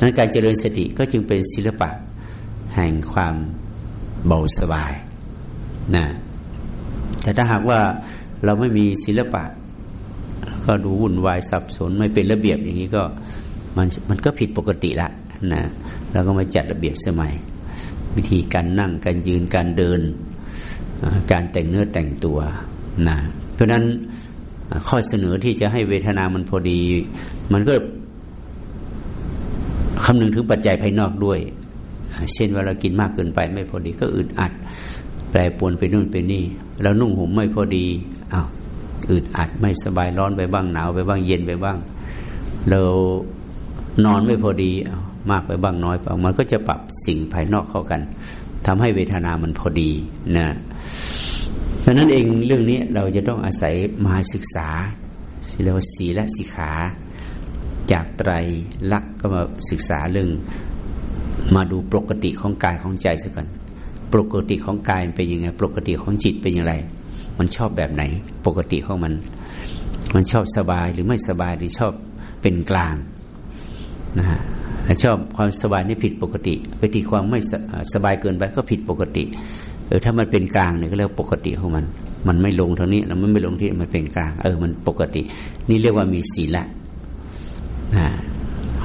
นั้นการเจริญสติก็จึงเป็นศิลปะ แห่งความเบาสบายนะแต่ถ้าหากว่าเราไม่มีศิลปะ ก็ดูวุ่นวายสับสนไม่เป็นระเบียบอย่างนี้ก็มันมันก็ผิดปกติละนะเราก็มาจัดระเบียบสมัย วิธีการนั่งการยืนการเดิน การแต่งเนื้อแต่งตัวนะเพราะนั้นข้อเสนอที่จะให้เวทนามันพอดี มันก็คำนึงถึงปัจจัยภายนอกด้วย เช่นว่าเรากินมากเกินไปไม่พอดีก็อึดอัด แปรปวนไปนู่นไปนี่เรานุ่งห่มไม่พอดีอ้าวอึดอัดไม่สบายร้อนไปบ้างหนาวไปบ้างเย็นไปบ้าง เรานอนไม่พอดีมากไปบ้างน้อยไปมันก็จะปรับสิ่งภายนอกเข้ากัน ทำให้เวทนามันพอดีนะดังนั้นเองเรื่องนี้เราจะต้องอาศัยมาศึกษาเรียกว่าศีและสิขา จากไตรลักษณ์ก็มาศึกษาเรื่องมาดูปกติของกายของใจสักกันปกติของกายเป็นยังไง ปกติของจิตเป็นอย่างไร มันชอบแบบไหน ปกติของมัน มันชอบสบายหรือไม่สบายหรือชอบเป็นกลางนะฮะ ชอบความสบายนี่ผิดปกติไปตีความไม่สบายเกินไปก็ผิดปกติเออถ้ามันเป็นกลางเนี่ยก็เรียกปกติของมัน มันไม่ลงทางนี้แล้วมันไม่ลงที่มันเป็นกลาง เออมันปกติ นี่เรียกว่ามีศีละนะ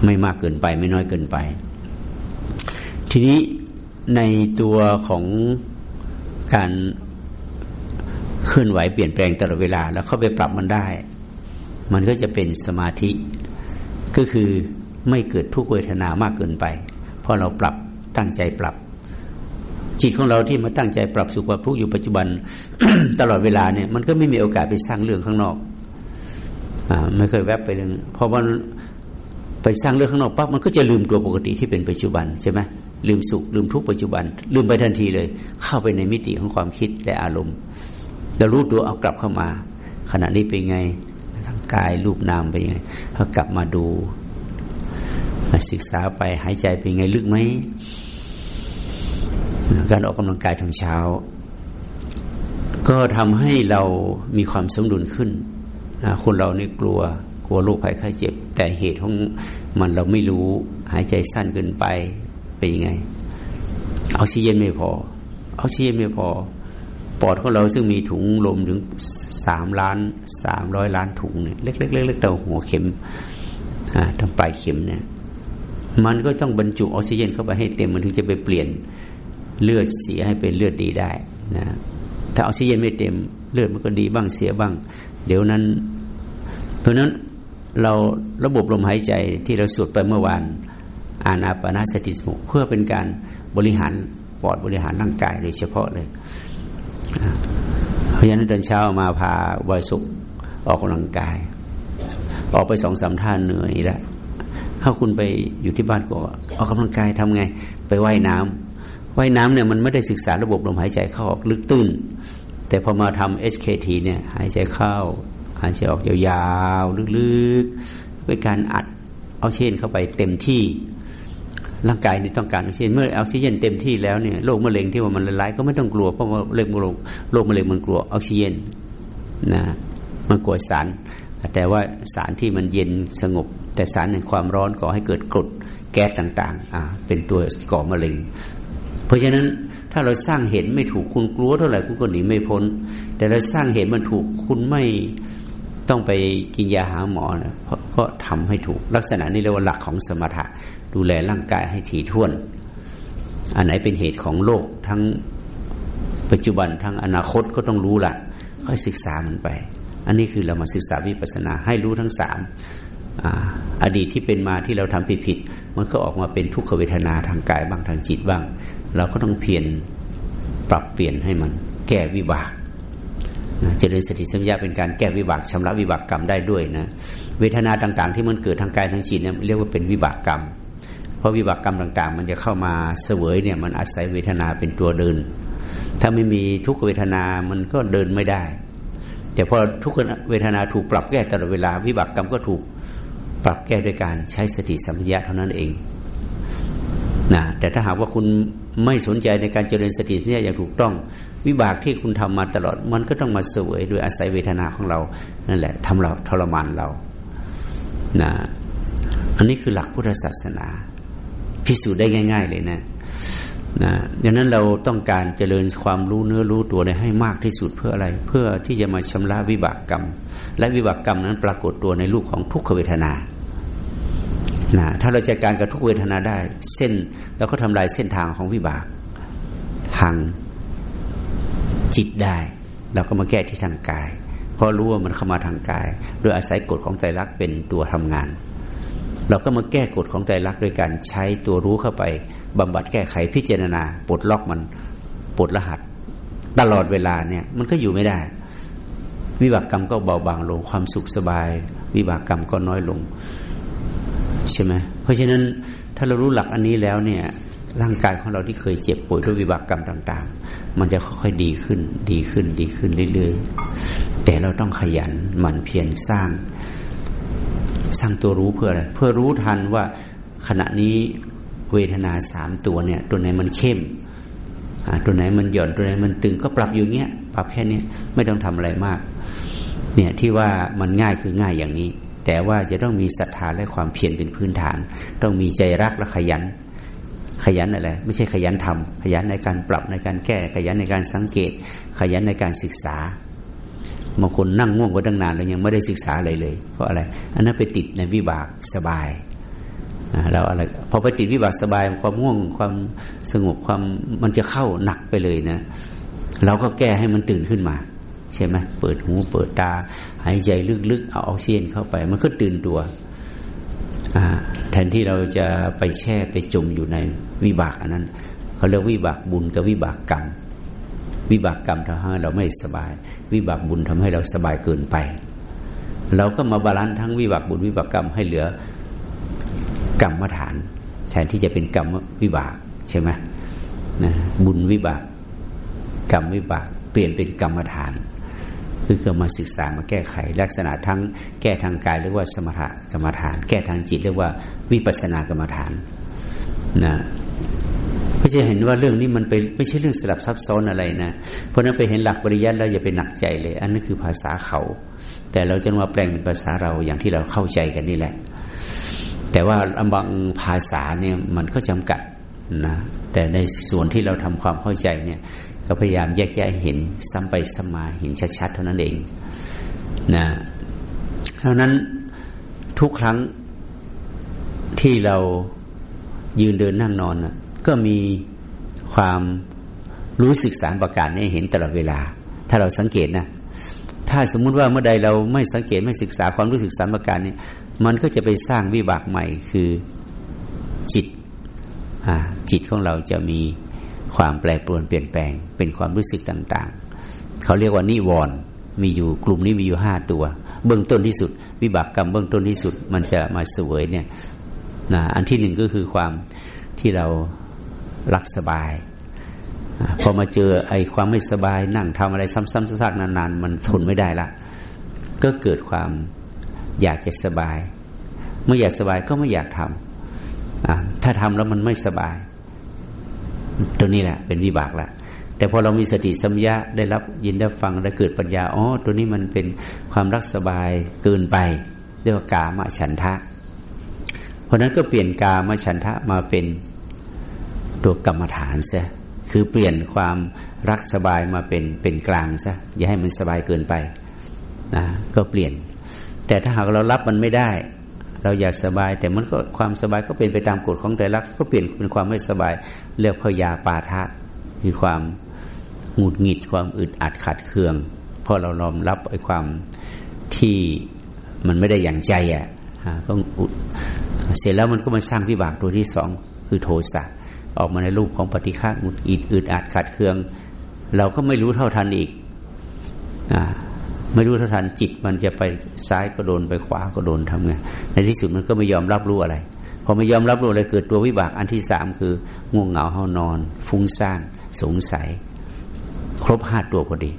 ไม่มากเกินไปไม่น้อยเกินไป ทีนี้ในตัวของการเคลื่อนไหวเปลี่ยนแปลงตลอดเวลา แล้วเข้าไปปรับมันได้ มันก็จะเป็นสมาธิ ก็คือ ไม่เกิดทุกเวทนามากเกินไป เพราะเราปรับตั้งใจปรับ จิตของเราที่มาตั้งใจปรับสุขภาพทุกอยู่ปัจจุบัน ตลอดเวลาเนี่ยมันก็ไม่มีโอกาสไปสร้างเรื่องข้างนอกอ่าไม่เคยแวบไปเรื่องเพราะว่าไปสร้างเรื่องข้างนอกปั๊บมันก็จะลืมตัวปกติที่เป็นปัจจุบันใช่ไหมลืมสุขลืมทุกปัจจุบัน ลืมไปทันทีเลย เข้าไปในมิติของความคิดและอารมณ์เรารู้ตัวเอากลับเข้ามา ขณะนี้เป็นไงร่างกายรูปนามเป็นไงพอกลับมาดู ศึกษาไปหายใจเป็นไงลึกไหมการออกกำลังกายทางเช้า ก็ทำให้เรามีความสมดุลขึ้น คนเราเนี่กลัวกลัวโรคภัยไข้เจ็บ แต่เหตุของมันเราไม่รู้หายใจสั้นเกินไปเป็นยังไงออกซิเจนไม่พอออกซิเจนไม่พอ ปอดของเราซึ่งมีถุงลมถึงสามล้านสามร้อยล้านถุงเนี่ยเล็กๆเล็กๆเต่าหัวเข็มอ่าทำปลายเข็มเนี่ย มันก็ต้องบรรจุออกซิเจนเข้าไปให้เต็มมันถึงจะไปเปลี่ยนเลือดเสียให้เป็นเลือดดีได้นะถ้าออกซิเจนไม่เต็มเลือดมันก็ดีบ้างเสียบ้าง เดี๋ยวนั้น เพราะนั้นเราระบบลมหายใจที่เราสวดไปเมื่อวานอานาปนาสติสมุเพื่อเป็นการบริหารปอดบริหารร่างกายโดยเฉพาะเลย เพราะฉะนั้นตอนเช้ามาพาวายสุกออกกำลังกาย ออกไปสองสามท่าเหนื่อยแล้ว ถ้าคุณไปอยู่ที่บ้านก็ออกกำลังกายทำไง ไปไว่ายน้ำว่ายน้ำเนี่ยมันไม่ได้ศึกษาระบบลมหายใจเข้าออกลึกตื้น แต่พอมาทำ HKT เนี่ยหายใจเข้า หายใจออกยาวๆลึกๆเป็นการอัดเอาเช่นเข้าไปเต็มที่ร่างกายนี่ต้องการออกซิเจนเมื่อออกซิเจนเต็มที่แล้วเนี่ยโรคมะเร็งที่ว่ามันละลายก็ไม่ต้องกลัวเพราะว่าโรคมะเร็งโรคมะเร็งมันกลัวออกซิเจนนะมันกลัวสาร แต่ว่าสารที่มันเย็นสงบ แต่สารในความร้อนก่อให้เกิดกรดแก๊สต่างๆอ่าเป็นตัวก่อมะเร็ง เพราะฉะนั้นถ้าเราสร้างเห็นไม่ถูกคุณกลัวเท่าไหร่คุณก็หนีไม่พ้น แต่เราสร้างเห็นมันถูกคุณไม่ต้องไปกินยาหาหมอนะเพราะก็ทำให้ถูกลักษณะนี้เรียกว่าหลักของสมถะดูแลร่างกายให้ถี่ถ้วน อันไหนเป็นเหตุของโลกทั้งปัจจุบันทั้งอนาคตก็ต้องรู้ละค่อยศึกษามันไป อันนี้คือเรามาศึกษาวิปัสนาให้รู้ทั้งสามอดีตที่เป็นมาที่เราทำผิดผิดมันก็ออกมาเป็นทุกขเวทนาทางกายบ้างทางจิตบ้าง เราก็ต้องเพียรปรับเปลี่ยนให้มัน แก้วิบากเจริญสติสัมยาเป็นการแก้วิบากชำระวิบากกรรมได้ด้วยนะ เวทนาต่างๆ ที่มันเกิดทางกายทางจิตเนี่ยเรียกว่าเป็นวิบากกรรม เพราะวิบากกรรมต่าง ๆ มันจะเข้ามาเสวยเนี่ยมันอาศัยเวทนาเป็นตัวเดิน ถ้าไม่มีทุกเวทนามันก็เดินไม่ได้ แต่พอทุกเวทนาถูกปรับแก้ตลอดเวลา วิบากกรรมก็ถูกปรับแก้ด้วยการใช้สติสัมปชัญญะเท่านั้นเองนะแต่ถ้าหากว่าคุณไม่สนใจในการเจริญสติสัมปชัญะอย่างถูกต้อง วิบากที่คุณทำมาตลอด มันก็ต้องมาเสวยโดยอาศัยเวทนาของเรานั่นแหละทำเราทรมานเรานะอันนี้คือหลักพุทธศาสนา พิสูจน์ได้ง่าย ๆ เลยนะ นะดังนั้นเราต้องการเจริญความรู้เนื้อรู้ตัวได้ให้มากที่สุดเพื่ออะไร เพื่อที่จะมาชำระวิบากกรรม และวิบากกรรมนั้นปรากฏตัวในรูปของทุกขเวทนานะถ้าเราจัดการกับทุกเวทนาได้ เส้นเราก็ทำลายเส้นทางของวิบากทางจิตได้ เราก็มาแก้ที่ทางกาย เพราะรู้ว่ามันเข้ามาทางกาย โดยอาศัยกฎของใจรักเป็นตัวทำงาน เราก็มาแก้กฎของใจรักโดยการใช้ตัวรู้เข้าไป บำบัดแก้ไขพิจารณาปลดล็อกมันปลดรหัส ตลอดเวลาเนี่ย มันก็อยู่ไม่ได้ วิบากกรรมก็เบาบางลงความสุขสบาย วิบากกรรมก็น้อยลง ใช่ไหมเพราะฉะนั้นถ้าเรารู้หลักอันนี้แล้วเนี่ย ร่างกายของเราที่เคยเจ็บป่วยด้วยวิบากกรรมต่าง ๆ มันจะค่อยๆดีขึ้น ดีขึ้นดีขึ้นเรื่อยๆแต่เราต้องขยันหมั่นเพียรสร้าง สร้างตัวรู้เพื่ออะไรเพื่อรู้ทันว่าขณะนี้ เวทนาสามตัวเนี่ย ตัวไหนมันเข้มตัวไหนมันหย่อนตัวไหนมันตึงก็ปรับอยู่เงี้ยปรับแค่นี้ไม่ต้องทำอะไรมาก เนี่ยที่ว่ามันง่ายคือง่ายอย่างนี้ แต่ว่าจะต้องมีศรัทธาและความเพียรเป็นพื้นฐาน ต้องมีใจรักและขยัน ขยันอะไรไม่ใช่ขยันทำขยันในการปรับในการแก้ขยันในการสังเกต ขยันในการศึกษาบางคนนั่งง่วงไว้ตั้งนานแล้วยังไม่ได้ศึกษาอะไรเลย เพราะอะไร อันนั้นไปติดในวิบากสบาย เราอะไรพอไปติดวิบากสบายความง่วงความสงบความมันจะเข้าหนักไปเลยนะ เราก็แก้ให้มันตื่นขึ้นมา ใช่ไหมเปิดหูเปิดตา หายใจลึกๆเอาออกซิเจนเข้าไป มันก็ตื่นตัวแทนที่เราจะไปแช่ไปจมอยู่ในวิบากอันนั้นเขาเรียกวิบากบุญกับวิบากกรรม วิบากกรรมทำให้เราไม่สบาย วิบากบุญทำให้เราสบายเกินไป เราก็มาบาลานซ์ทั้งวิบากบุญวิบากกรรมให้เหลือ กรรมฐาน แทนที่จะเป็นกรรมวิบากใช่ไหมนะบุญวิบาก กรรมวิบาก เปลี่ยนเป็นกรรมฐานคือก็มาศึกษามาแก้ไข ลักษณะทั้งแก้ทางกายเรียกว่าสมถกรรมฐาน แก้ทางจิตเรียกว่าวิปัสสนากรรมฐานนะก็จะเห็นว่าเรื่องนี้มันเป็นไม่ใช่เรื่องสลับซับซ้อนอะไรนะ เพราะนั้นไปเห็นหลักปริยัติแล้วอย่าไปหนักใจเลย อันนั้นคือภาษาเขา แต่เราจะมาแปลงเป็นภาษาเราอย่างที่เราเข้าใจกันนี่แหละ แต่ว่าบางภาษาเนี่ยมันก็จำกัดนะแต่ในส่วนที่เราทำความเข้าใจเนี่ย ก็พยายามแยกแยะเห็นซ้ำไปซ้ำมาเห็นชัดๆเท่านั้นเองนะเพราะนั้นทุกครั้งที่เรายืนเดินนั่งนอนก็มีความรู้สึกสารประการนี้เห็นตลอดเวลา ถ้าเราสังเกตนะถ้าสมมุติว่าเมื่อใดเราไม่สังเกตไม่ศึกษาความรู้สึกสารประการนี้ มันก็จะไปสร้างวิบากใหม่คือจิตจิตของเราจะมีความแปรปรวนเปลี่ยนแปลง เป็นความรู้สึกต่างๆ เขาเรียกว่านิวรณ์มีอยู่กลุ่มนี้มีอยู่ห้าตัว เบื้องต้นที่สุด วิบากกรรมเบื้องต้นที่สุด มันจะมาเสวยเนี่ยนะอันที่หนึ่งก็คือความที่เรารักสบาย พอมาเจอไอ้ความไม่สบายนั่งทำอะไรซ้ำๆซากๆนานๆ มันทนไม่ได้ละ ก็เกิดความ อยากจะสบายเมื่ออยากสบายก็ไม่อยากทำถ้าทำแล้วมันไม่สบาย ตัวนี้แหละเป็นวิบากละแต่พอเรามีสติสัมยาได้รับยินได้ฟังได้เกิดปัญญาอ๋อตัวนี้มันเป็นความรักสบายเกินไปเรียกว่ากามฉันทะ เพราะนั้นก็เปลี่ยนกามฉันทะมาเป็นตัวกรรมฐานซะคือเปลี่ยนความรักสบายมาเป็นเป็นกลางซะอย่าให้มันสบายเกินไปนะก็เปลี่ยน แต่ถ้าหากเรารับมันไม่ได้ เราอยากสบาย แต่มันก็ความสบายก็เป็นไปตามกฎของแต่ละก็เปลี่ยนเป็นความไม่สบาย เรียกพยาปาทะคือความหงุดหงิดความอึดอัดขัดเคืองเพราะเรายอมรับไอ้ความที่มันไม่ได้อย่างใจอะก็เสร็จแล้วมันก็มาสร้างวิบากตัวที่สองคือโทสะออกมาในรูปของปฏิฆาหงุดอิดอึดอัดขัดเคือง เราก็ไม่รู้เท่าทันอีกอ ไม่รู้เท่าทันจิตมันจะไปซ้ายก็โดนไปขวาก็โดนทำไงในที่สุดมันก็ไม่ยอมรับรู้อะไรพอไม่ยอมรับรู้อะไรเกิดตัววิบากอันที่สามคือง่วงเหงาเฮานอน ฟุ้งซ่านสงสัย ครบห้าตัวพอดี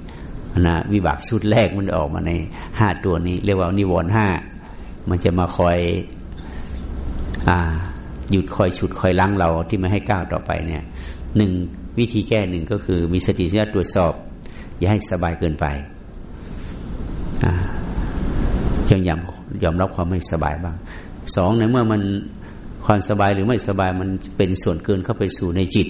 นะวิบากชุดแรกมันออกมาในห้าตัวนี้ เรียกว่านิวรณ์ห้ามันจะมาคอย อ่า หยุดคอยฉุดคอยล้างเราที่ไม่ให้ก้าวต่อไปเนี่ยหนึ่งวิธีแก้หนึ่งก็คือมีสติสัมยาตรวจสอบ อย่าให้สบายเกินไป จงยอมยอมรับความไม่สบายบ้างสองในเมื่อมันความสบายหรือไม่สบายมันเป็นส่วนเกินเข้าไปสู่ในจิต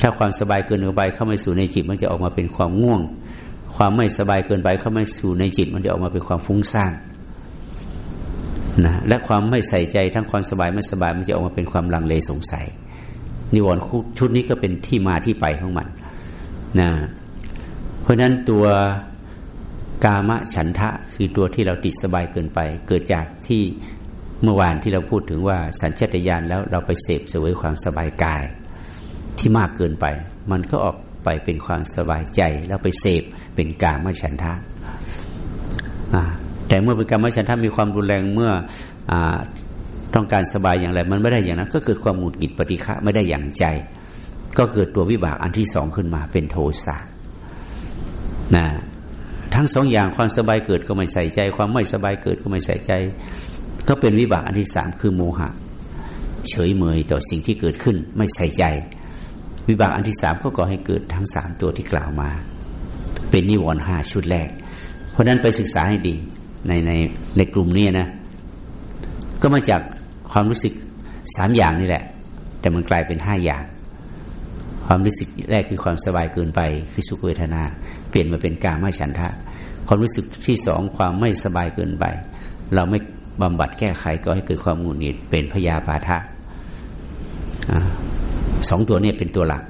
ถ้าความสบายเกินไปเข้ามาสู่ในจิต มันจะออกมาเป็นความง่วง ความไม่สบายเกินไปเข้ามาสู่ในจิต มันจะออกมาเป็นความฟุ้งซ่านนะและความไม่ใส่ใจทั้งความสบายไม่สบายมันจะออกมาเป็นความลังเลสงสัย นิวรณ์ชุดนี้ก็เป็นที่มาที่ไปของมันนะเพราะฉะนั้นตัว กามฉันทะคือตัวที่เราติดสบายเกินไป เกิดจากที่เมื่อวานที่เราพูดถึงว่าสัญชาตญาณแล้วเราไปเสพสวยความสบายกายที่มากเกินไป มันก็ออกไปเป็นความสบายใจ แล้วไปเสพเป็นกามฉันทะแต่เมื่อเป็นกรรมฉันทะมีความรุนแรงเมื่ออต้องการสบายอย่างไร มันไม่ได้อย่างนั้น ก็เกิดความหงุดหงิดปฏิฆะไม่ได้อย่างใจ ก็เกิดตัววิบากอันที่สองขึ้นมาเป็นโทสะนะ ทั้งสองอย่างความสบายเกิดก็ไม่ใส่ใจ ความไม่สบายเกิดก็ไม่ใส่ใจ ก็เป็นวิบากอันที่สามคือโมหะ เฉยเมยต่อสิ่งที่เกิดขึ้นไม่ใส่ใจ วิบากอันที่สามก็ก่อให้เกิดทั้งสามตัวที่กล่าวมา เป็นนิวรณ์ห้าชุดแรก เพราะนั้นไปศึกษาให้ดีในในในกลุ่มนี้นะ ก็มาจากความรู้สึกสามอย่างนี่แหละ แต่มันกลายเป็นห้าอย่าง ความรู้สึกแรกคือความสบายเกินไปคือสุขเวทนา เปลี่ยนมาเป็นกาไม่ฉันทะ ความรู้สึกที่สองความไม่สบายเกินไป เราไม่บำบัดแก้ไขก็ให้เกิดความหงุดหงิดเป็นพยาบาทะสองตัวนี้เป็นตัวหลัก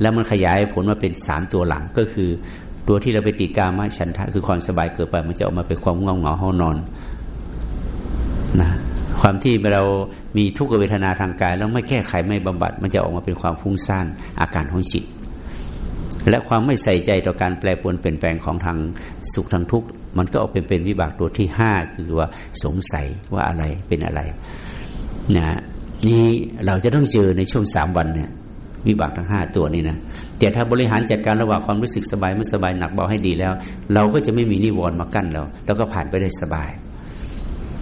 แล้วมันขยายผลมาเป็นสามตัวหลังก็คือ ตัวที่เราไปติดกามฉันทะคือความสบายเกิดไป มันจะออกมาเป็นความง่วงเหงาห้องนอนนะความที่เรามีทุกขเวทนาทางกาย แล้วไม่แก้ไขไม่บำบัด มันจะออกมาเป็นความฟุ้งซ่านอาการของจิต และความไม่ใส่ใจต่อการแปรปรวนเปลี่ยนแปลงของทางสุขทางทุกข์มันก็ออกเป็นเป็นวิบากตัวที่ห้าคือว่าสงสัยว่าอะไรเป็นอะไรนะนี่เราจะต้องเจอในช่วงสามวันเนี่ยวิบากทั้งห้าตัวนี้นะแต่ถ้าบริหารจัดการระหว่างความรู้สึกสบายไม่สบายหนักเบาให้ดีแล้ว เราก็จะไม่มีนิวรณ์มากั้นเราเราก็ผ่านไปได้สบาย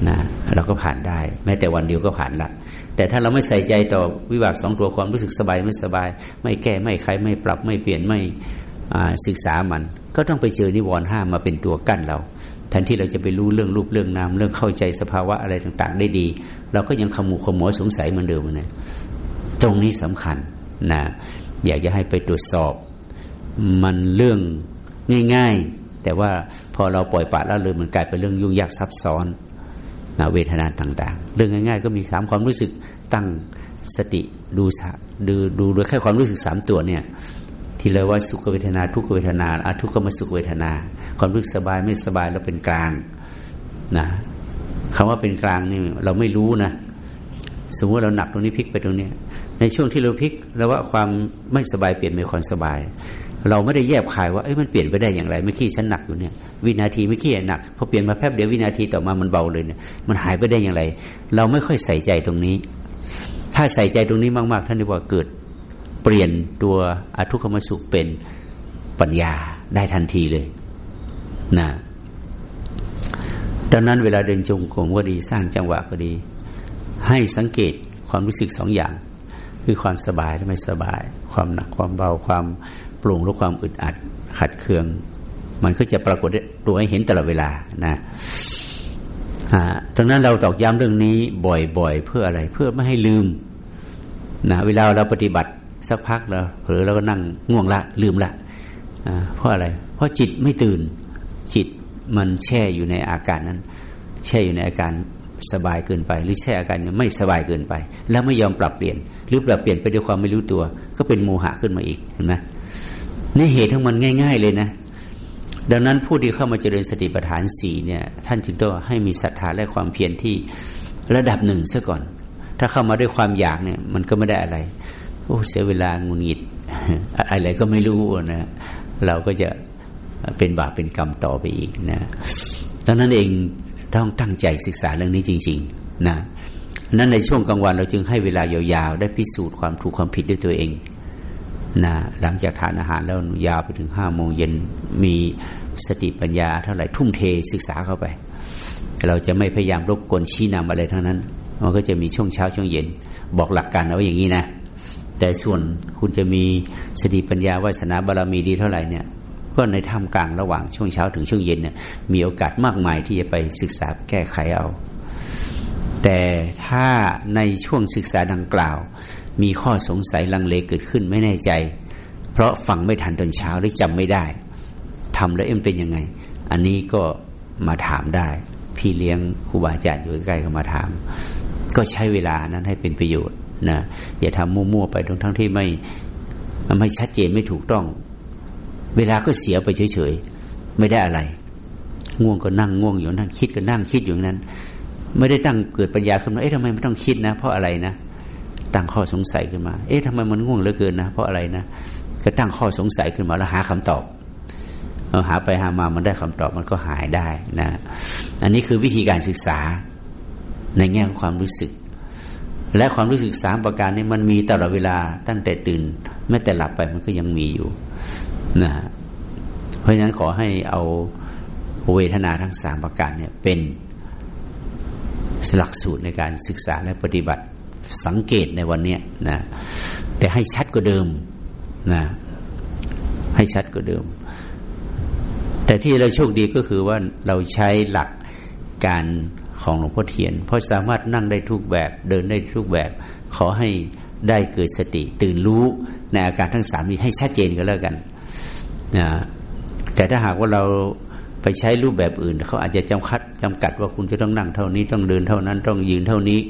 นะเราก็ผ่านได้ แม้แต่วันเดียวก็ผ่านละ แต่ถ้าเราไม่ใส่ใจต่อวิบากสองตัวความรู้สึกสบายไม่สบาย ไม่แก้ไม่ไขไม่ปรับไม่เปลี่ยนไม่ศึกษามัน ก็ต้องไปเจอนิวรณ์ห้ามาเป็นตัวกั้นเราแทนที่เราจะไปรู้เรื่องรูปเรื่องนามเรื่องเข้าใจสภาวะอะไรต่าง ๆ ได้ดี เราก็ยังขมูขโมยสงสัยเหมือนเดิมนะตรงนี้สำคัญนะอยากจะให้ไปตรวจสอบ มันเรื่องง่าย ๆ แต่ว่าพอเราปล่อยปละแล้วเลยมันกลายเป็นเรื่องยุ่งยากซับซ้อน นะเวทนาต่าง ๆ เรื่องง่าย ๆ ก็มีสามความรู้สึกตั้งสติดูดูดูโดยแค่ความรู้สึกสามตัวเนี่ย ที่เลยว่าสุขเวทนา ทุกเวทนาอาทุกขมสุขเวทนา ความรู้สึกสบายไม่สบายเราเป็นกลางนะคำว่าเป็นกลางนี่เราไม่รู้นะสมมติเราหนักตรงนี้พลิกไปตรงนี้ในช่วงที่เราพลิกแล้วว่าความไม่สบายเปลี่ยนเป็นความสบาย เราไม่ได้แยบคายว่าเอ้ยมันเปลี่ยนไปได้อย่างไรเมื่อกี้ฉันหนักอยู่เนี่ย วินาทีเมื่อกี้หนักพอเปลี่ยนมาแป๊บเดียววินาทีต่อมามันเบาเลยเนี่ยมันหายไปได้อย่างไร เราไม่ค่อยใส่ใจตรงนี้ ถ้าใส่ใจตรงนี้มาก ๆ ท่านเรียกว่าเกิด เปลี่ยนตัวอทุกขมสุขเป็นปัญญาได้ทันทีเลยนะดังนั้นเวลาเดินจงกรมก็ดีสร้างจังหวะก็ดี ให้สังเกตความรู้สึกสองอย่าง คือความสบายและไม่สบาย ความหนักความเบาความ ปร่งหรือความอึดอัด ขัดเคือง มันก็จะปรากฏตัวให้เห็นตลอดเวลานะดังนั้นเราตอกย้ำเรื่องนี้บ่อยๆ เพื่ออะไร เพื่อไม่ให้ลืมนะเวลาเราปฏิบัติสักพักเราเผลอเราก็นั่งง่วงละ ลืมละเพราะอะไร เพราะจิตไม่ตื่น จิตมันแช่อยู่ในอาการนั้น แช่อยู่ในอาการสบายเกินไป หรือแช่อาการไม่สบายเกินไป แล้วไม่ยอมปรับเปลี่ยน หรือปรับเปลี่ยนไปด้วยความไม่รู้ตัว ก็เป็นโมหะขึ้นมาอีกเห็นไหม นี่เหตุทั้งมันง่าย ๆ เลยนะ ดังนั้นผู้ที่เข้ามาเจริญสติปัฏฐานสี่เนี่ย ท่านจึงต้องให้มีศรัทธาและความเพียรที่ระดับหนึ่งซะก่อน ถ้าเข้ามาด้วยความอยากเนี่ย มันก็ไม่ได้อะไร โอ้เสียเวลางุนงิดอะไรก็ไม่รู้นะเราก็จะเป็นบาปเป็นกรรมต่อไปอีกนะดังนั้นเองต้องตั้งใจศึกษาเรื่องนี้จริง ๆ นะนั้นในช่วงกลางวันเราจึงให้เวลายาวๆ ได้พิสูจน์ความถูกความผิดด้วยตัวเอง นะหลังจากทานอาหารแล้วยาวไปถึงห้าโมงเย็นมีสติปัญญาเท่าไหร่ทุ่มเทศึกษาเข้าไป เราจะไม่พยายามรบกวนชี้นำอะไรทั้งนั้นมันก็จะมีช่วงเช้าช่วงเย็น บอกหลักการเอาไว้อย่างนี้นะ แต่ส่วนคุณจะมีสติปัญญาวาสนาบารรมีดีเท่าไหร่เนี่ย ก็ในท่ามกลางระหว่างช่วงเช้าถึงช่วงเย็นเนี่ยมีโอกาสมากมายที่จะไปศึกษาแก้ไขเอา แต่ถ้าในช่วงศึกษาดังกล่าว มีข้อสงสัยลังเลเกิดขึ้นไม่แน่ใจ เพราะฟังไม่ทันตอนเช้าหรือจำไม่ได้ทำแล้วเอ็มเป็นยังไง อันนี้ก็มาถามได้ พี่เลี้ยงครูบาอาจารย์อยู่ใกล้ๆก็มาถาม ก็ใช้เวลานั้นให้เป็นประโยชน์นะอย่าทำมั่วๆไปตรงทั้งที่ไม่ไม่ชัดเจนไม่ถูกต้อง เวลาก็เสียไปเฉยๆไม่ได้อะไร ง่วงก็นั่งง่วงอยู่นั่นคิดก็นั่งคิดอยู่นั้น ไม่ได้ตั้งเกิดปัญญาขึ้นมาเอ๊ะทำไมไม่ต้องคิดนะ เพราะอะไรนะ ตั้งข้อสงสัยขึ้นมา เอ๊ะทำไมมันง่วงเหลือเกินนะ เพราะอะไรนะ ก็ตั้งข้อสงสัยขึ้นมาแล้วหาคำตอบเอาหาไปหามามันได้คำตอบมันก็หายได้นะ อันนี้คือวิธีการศึกษาในแง่ของความรู้สึก และความรู้สึกสามประการนี้มันมีตลอดเวลาตั้งแต่ตื่นแม้แต่หลับไปมันก็ยังมีอยู่นะเพราะฉะนั้นขอให้เอาเวทนาทั้งสามประการเนี่ยเป็นหลักสูตรในการศึกษาและปฏิบัติ สังเกตในวันนี้นะแต่ให้ชัดกว่าเดิมนะให้ชัดกว่าเดิม แต่ที่เราโชคดีก็คือว่าเราใช้หลักการของหลวงพ่อเทียน เพราะสามารถนั่งได้ทุกแบบเดินได้ทุกแบบ ขอให้ได้เกิดสติ ตื่นรู้ในอาการทั้งสามนี้ให้ชัดเจนก็แล้วกันนะแต่ถ้าหากว่าเราไปใช้รูปแบบอื่น เขาอาจจะจำคัดจำกัดว่าคุณจะต้องนั่งเท่านี้ต้องเดินเท่านั้นต้องยืนเท่านี้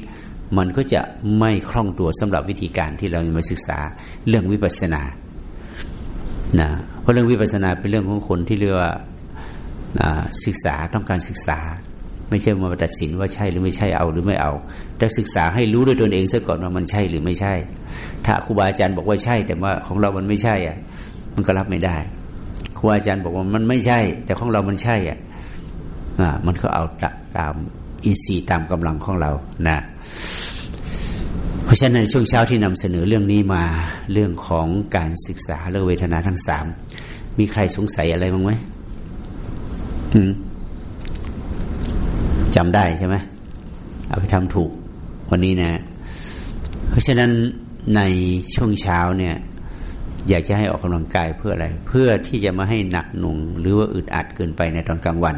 มันก็จะไม่คล่องตัวสำหรับวิธีการที่เราจะมาศึกษาเรื่องวิปัสสนานะเพราะเรื่องวิปัสสนาเป็นเรื่องของคนที่เรียกว่าศึกษาต้องการศึกษา ไม่ใช่มาตัดสินว่าใช่หรือไม่ใช่เอาหรือไม่เอาแต่ศึกษาให้รู้ด้วยตนเองซะก่อนว่ามันใช่หรือไม่ใช่ ถ้าครูบาอาจารย์บอกว่าใช่ แต่ว่าของเรามันไม่ใช่อะ มันก็รับไม่ได้ครูอาจารย์บอกว่ามันไม่ใช่ แต่ของเรามันใช่อะมันก็เอาตาม อินทรีย์ตามกำลังของเรานะเพราะฉะนั้นช่วงเช้าที่นำเสนอเรื่องนี้มาเรื่องของการศึกษาเรื่องเวทนาทั้งสามมีใครสงสัยอะไรบ้างไหมจำได้ใช่ไหมเอาไปทำถูกวันนี้นะ เพราะฉะนั้นในช่วงเช้าเนี่ย อยากจะให้ออกกำลังกายเพื่ออะไร เพื่อที่จะมาให้หนักหน่วงหรือว่าอึดอัดเกินไปในตอนกลางวัน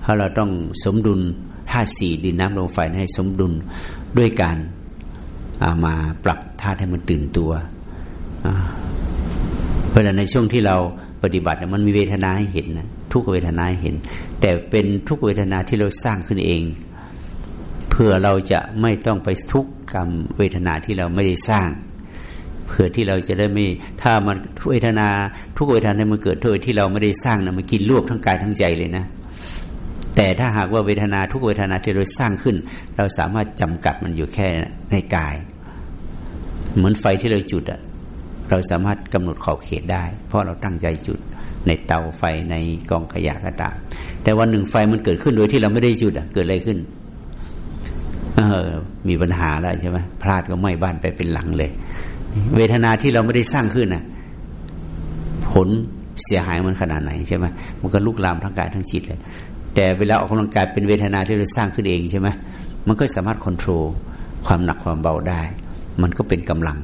เพราะเราต้องสมดุล ธาตุสี่ดินน้ำลมไฟให้สมดุลด้วยการามาปรับธาตุให้มันตื่นตัวเพราะฉะนั้นในช่วงที่เราปฏิบัติมันมีเวทนาให้เห็นนะทุกเวทนาให้เห็น แต่เป็นทุกเวทนาที่เราสร้างขึ้นเอง เพื่อเราจะไม่ต้องไปทุกกรรมเวทนาที่เราไม่ได้สร้างเพื่อที่เราจะได้ไม่ถ้ามันเวทนา ทุกเวทนามันเกิดโดยที่เราไม่ได้สร้างนะมันกินรวบทั้งกายทั้งใจเลยนะ แต่ถ้าหากว่าเวทนาทุกเวทนาที่เราสร้างขึ้น เราสามารถจำกัดมันอยู่แค่ในกาย เหมือนไฟที่เราจุดอะเราสามารถกำหนดขอบเขตได้ เพราะเราตั้งใจจุดในเตาไฟในกองขยะก็ตามแต่วันหนึ่งไฟมันเกิดขึ้นโดยที่เราไม่ได้จุดอะเกิดอะไรขึ้นเออมีปัญหาแล้วใช่ไหมพลาดก็ไหม้บ้านไปเป็นหลังเลย เวทนาที่เราไม่ได้สร้างขึ้นน่ะ ผลเสียหายมันขนาดไหนใช่ไหมมันก็ลุกลามทั้งกายทั้งจิตเลย แต่เวลาออกกำลังกายเป็นเวทนาที่เราสร้างขึ้นเองใช่ไหมมันก็สามารถควบคุมความหนักความเบาได้ มันก็เป็นกำลัง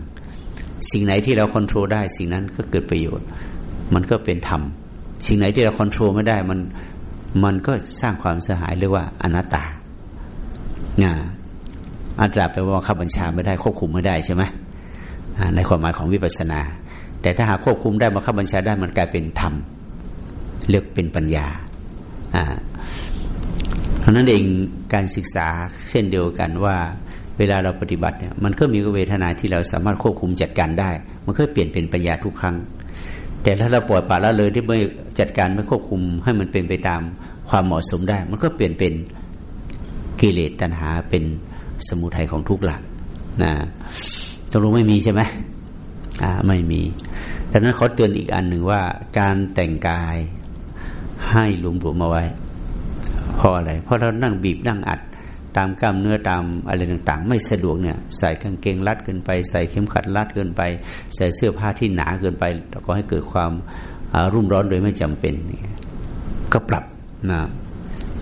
สิ่งไหนที่เราควบคุมได้ สิ่งนั้นก็เกิดประโยชน์ มันก็เป็นธรรมสิ่งไหนที่เราควบคุมไม่ได้มันมันก็สร้างความเสียหายเรียกว่าอนัตตานะอัตตาแปลว่าขับบัญชาไม่ได้ควบคุมไม่ได้ใช่ไหมในความหมายของวิปัสสนา แต่ถ้าหากควบคุมได้มาขับบัญชาได้มันกลายเป็นธรรมเรียกเป็นปัญญา เพราะนั้นเองการศึกษาเช่นเดียวกันว่า เวลาเราปฏิบัติเนี่ยมันก็มีเวทนาที่เราสามารถควบคุมจัดการได้ มันก็เปลี่ยนเป็นปัญญาทุกครั้ง แต่ถ้าเราปล่อยปละละเลยที่ไม่จัดการไม่ควบคุมให้มันเป็นไปตามความเหมาะสมได้ มันก็เปลี่ยนเป็นกิเลสตัณหาเป็นสมุทัยของทุกหลักนะตกลงไม่มีใช่ไหมอ่าไม่มีดังนั้นเขาเตือนอีกอันหนึ่งว่าการแต่งกาย ให้หลวมหลวมเอาไว้เพราะอะไร เพราะเรานั่งบีบนั่งอัด ตามกล้ามเนื้อตามอะไรต่าง ๆ ไม่สะดวกเนี่ย ใส่กางเกงรัดเกินไป ใส่เข็มขัดรัดเกินไป ใส่เสื้อผ้าที่หนาเกินไปก็ให้เกิดความรุ่มร้อนโดยไม่จำเป็นก็ปรับนะ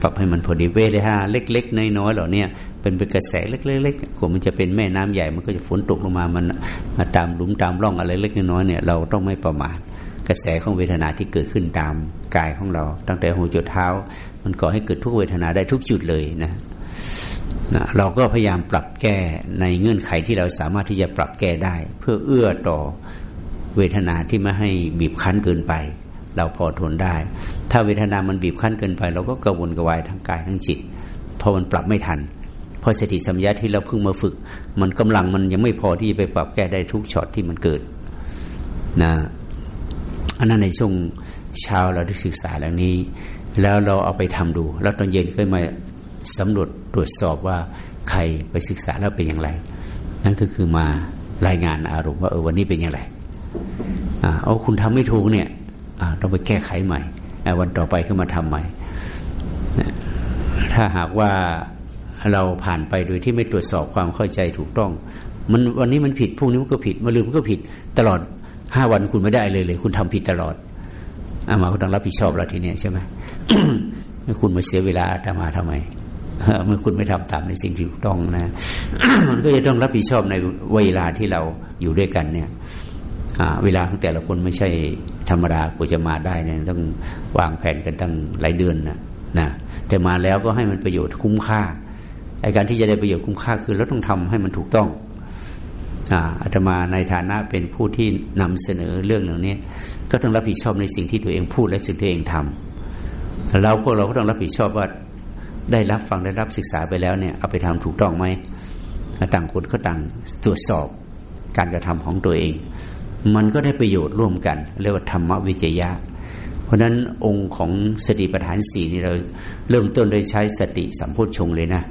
ปรับให้มันพอดีเวทนาเล็ก ๆ น้อยๆเหล่านี้เป็นเป็นกระแสเล็กๆกว่ามันจะเป็นแม่น้ำใหญ่มันก็จะฝนตกลงมามันมาตามหลุมตามร่องอะไรเล็กน้อยเนี่ยเราต้องไม่ประมาท กระแสของเวทนาที่เกิดขึ้นตามกายของเรา ตั้งแต่หัวจุดเท้า มันก่อให้เกิดทุกเวทนาได้ทุกจุดเลยนะนะเราก็พยายามปรับแก้ในเงื่อนไขที่เราสามารถที่จะปรับแก้ได้ เพื่อเอื้อต่อเวทนาที่ไม่ให้บีบคั้นเกินไป เราพอทนได้ ถ้าเวทนามันบีบคั้นเกินไป เราก็กระวนกระวายทั้งกายทั้งจิตเพราะมันปรับไม่ทันเพราะสติสัมยาที่เราเพิ่งมาฝึก มันกำลังมันยังไม่พอที่ไปปรับแก้ได้ทุกช็อตที่มันเกิดนะ อันนั้นในช่วงเช้าเราได้ศึกษาเรื่องนี้ แล้วเราเอาไปทำดู แล้วตอนเย็นก็มาสำรวจตรวจสอบว่าใครไปศึกษาแล้วเป็นอย่างไร นั่นก็คือมารายงานอารมณ์ว่าเออวันนี้เป็นอย่างไรอ่าเอาคุณทำไม่ถูกเนี่ยต้องไปแก้ไขใหม่วันต่อไปก็มาทำใหม่ ถ้าหากว่าเราผ่านไปโดยที่ไม่ตรวจสอบความเข้าใจถูกต้อง มันวันนี้มันผิดพรุ่งนี้มันก็ผิดมาลืมมันก็ผิด ตลอด ห้าวันคุณไม่ได้เลยเลย คุณทำผิดตลอดอามาคุณต้องรับผิดชอบเราทีเนี้ยใช่ไหมคุณมาเสียเวลาตามาทำไมเมื่อคุณไม่ทำตามในสิ่งที่ถูกต้องนะมันก็จะต้องรับผิดชอบในเวลาที่เราอยู่ด้วยกันเนี่ยเวลาของแต่ละคนไม่ใช่ธรรมดากว่าจะมาได้เนี่ยต้องวางแผนกันตั้งหลายเดือนนะนะแต่มาแล้วก็ให้มันประโยชน์คุ้มค่าไอการที่จะได้ประโยชน์คุ้มค่าคือเราต้องทำให้มันถูกต้อง อาตมาในฐานะเป็นผู้ที่นำเสนอเรื่องเหล่านี้ก็ต้องรับผิดชอบในสิ่งที่ตัวเองพูดและสิ่งที่ตัวเองทำเราพวกเราก็ต้องรับผิดชอบว่าได้รับฟังได้รับศึกษาไปแล้วเนี่ยเอาไปทำถูกต้องไหมต่างคนก็ต่างตรวจสอบการกระทำของตัวเอง มันก็ได้ประโยชน์ร่วมกัน เรียกว่าธรรมวิจยะ เพราะฉะนั้นองค์ของสติปัฏฐานสี่นี่เราเริ่มต้นโดยใช้สติสัมโพชฌงเลยนะ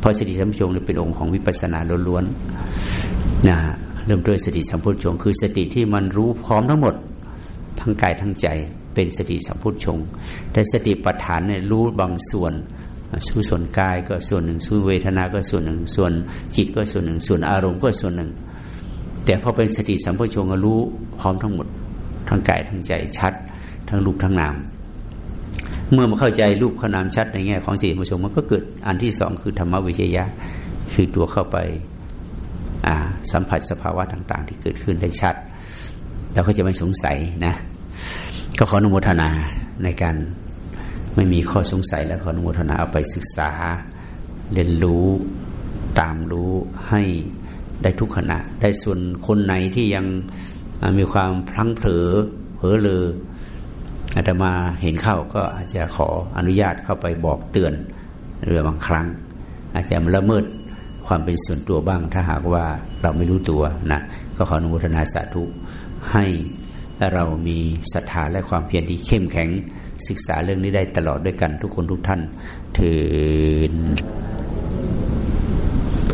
เพราะสติสัมโพชฌงเป็นองค์ของวิปัสสนาล้วน นะเริ่มด้วยสติสัมพุทธชงคือสติที่มันรู้พร้อมทั้งหมดทั้งกายทั้งใจเป็นสติสัมพุทธชงแต่สติปัฏฐานเนี่ยรู้บางส่วนสู้ส่วนกายก็ส่วนหนึ่งสู้เวทนาก็ส่วนหนึ่ง ส่วนจิตก็ส่วนหนึ่ง ส่วนอารมณ์ก็ส่วนหนึ่ง แต่พอเป็นสติสัมพุทธชงก็รู้พร้อมทั้งหมด ทั้งกายทั้งใจชัด ทั้งรูปทั้งนาม เมื่อมาเข้าใจรูปขนามชัดในแง่ของสติสัมพุทธชงมันก็เกิดอันที่สองคือธรรมวิจยะ คือตัวเข้าไป สัมผัสสภาวะต่าง ๆ ที่เกิดขึ้นได้ชัดเราก็จะไม่สงสัยนะ ก็ขออนุโมทนาในการไม่มีข้อสงสัยแล้วขออนุโมทนาเอาไปศึกษา เรียนรู้ตามรู้ให้ได้ทุกขณะ ได้ส่วนคนไหนที่ยังมีความพลั้งเผลอเผลอเลออาตมาเห็นเข้าก็อาจจะขออนุญาตเข้าไปบอกเตือนเรือ บางครั้ง อาจจะละเมิด ความเป็นส่วนตัวบ้าง ถ้าหากว่าเราไม่รู้ตัวนะก็ขออนุโมทนาสาธุให้เรามีศรัทธาและความเพียรที่เข้มแข็งศึกษาเรื่องนี้ได้ตลอดด้วยกันทุกคนทุกท่านถือ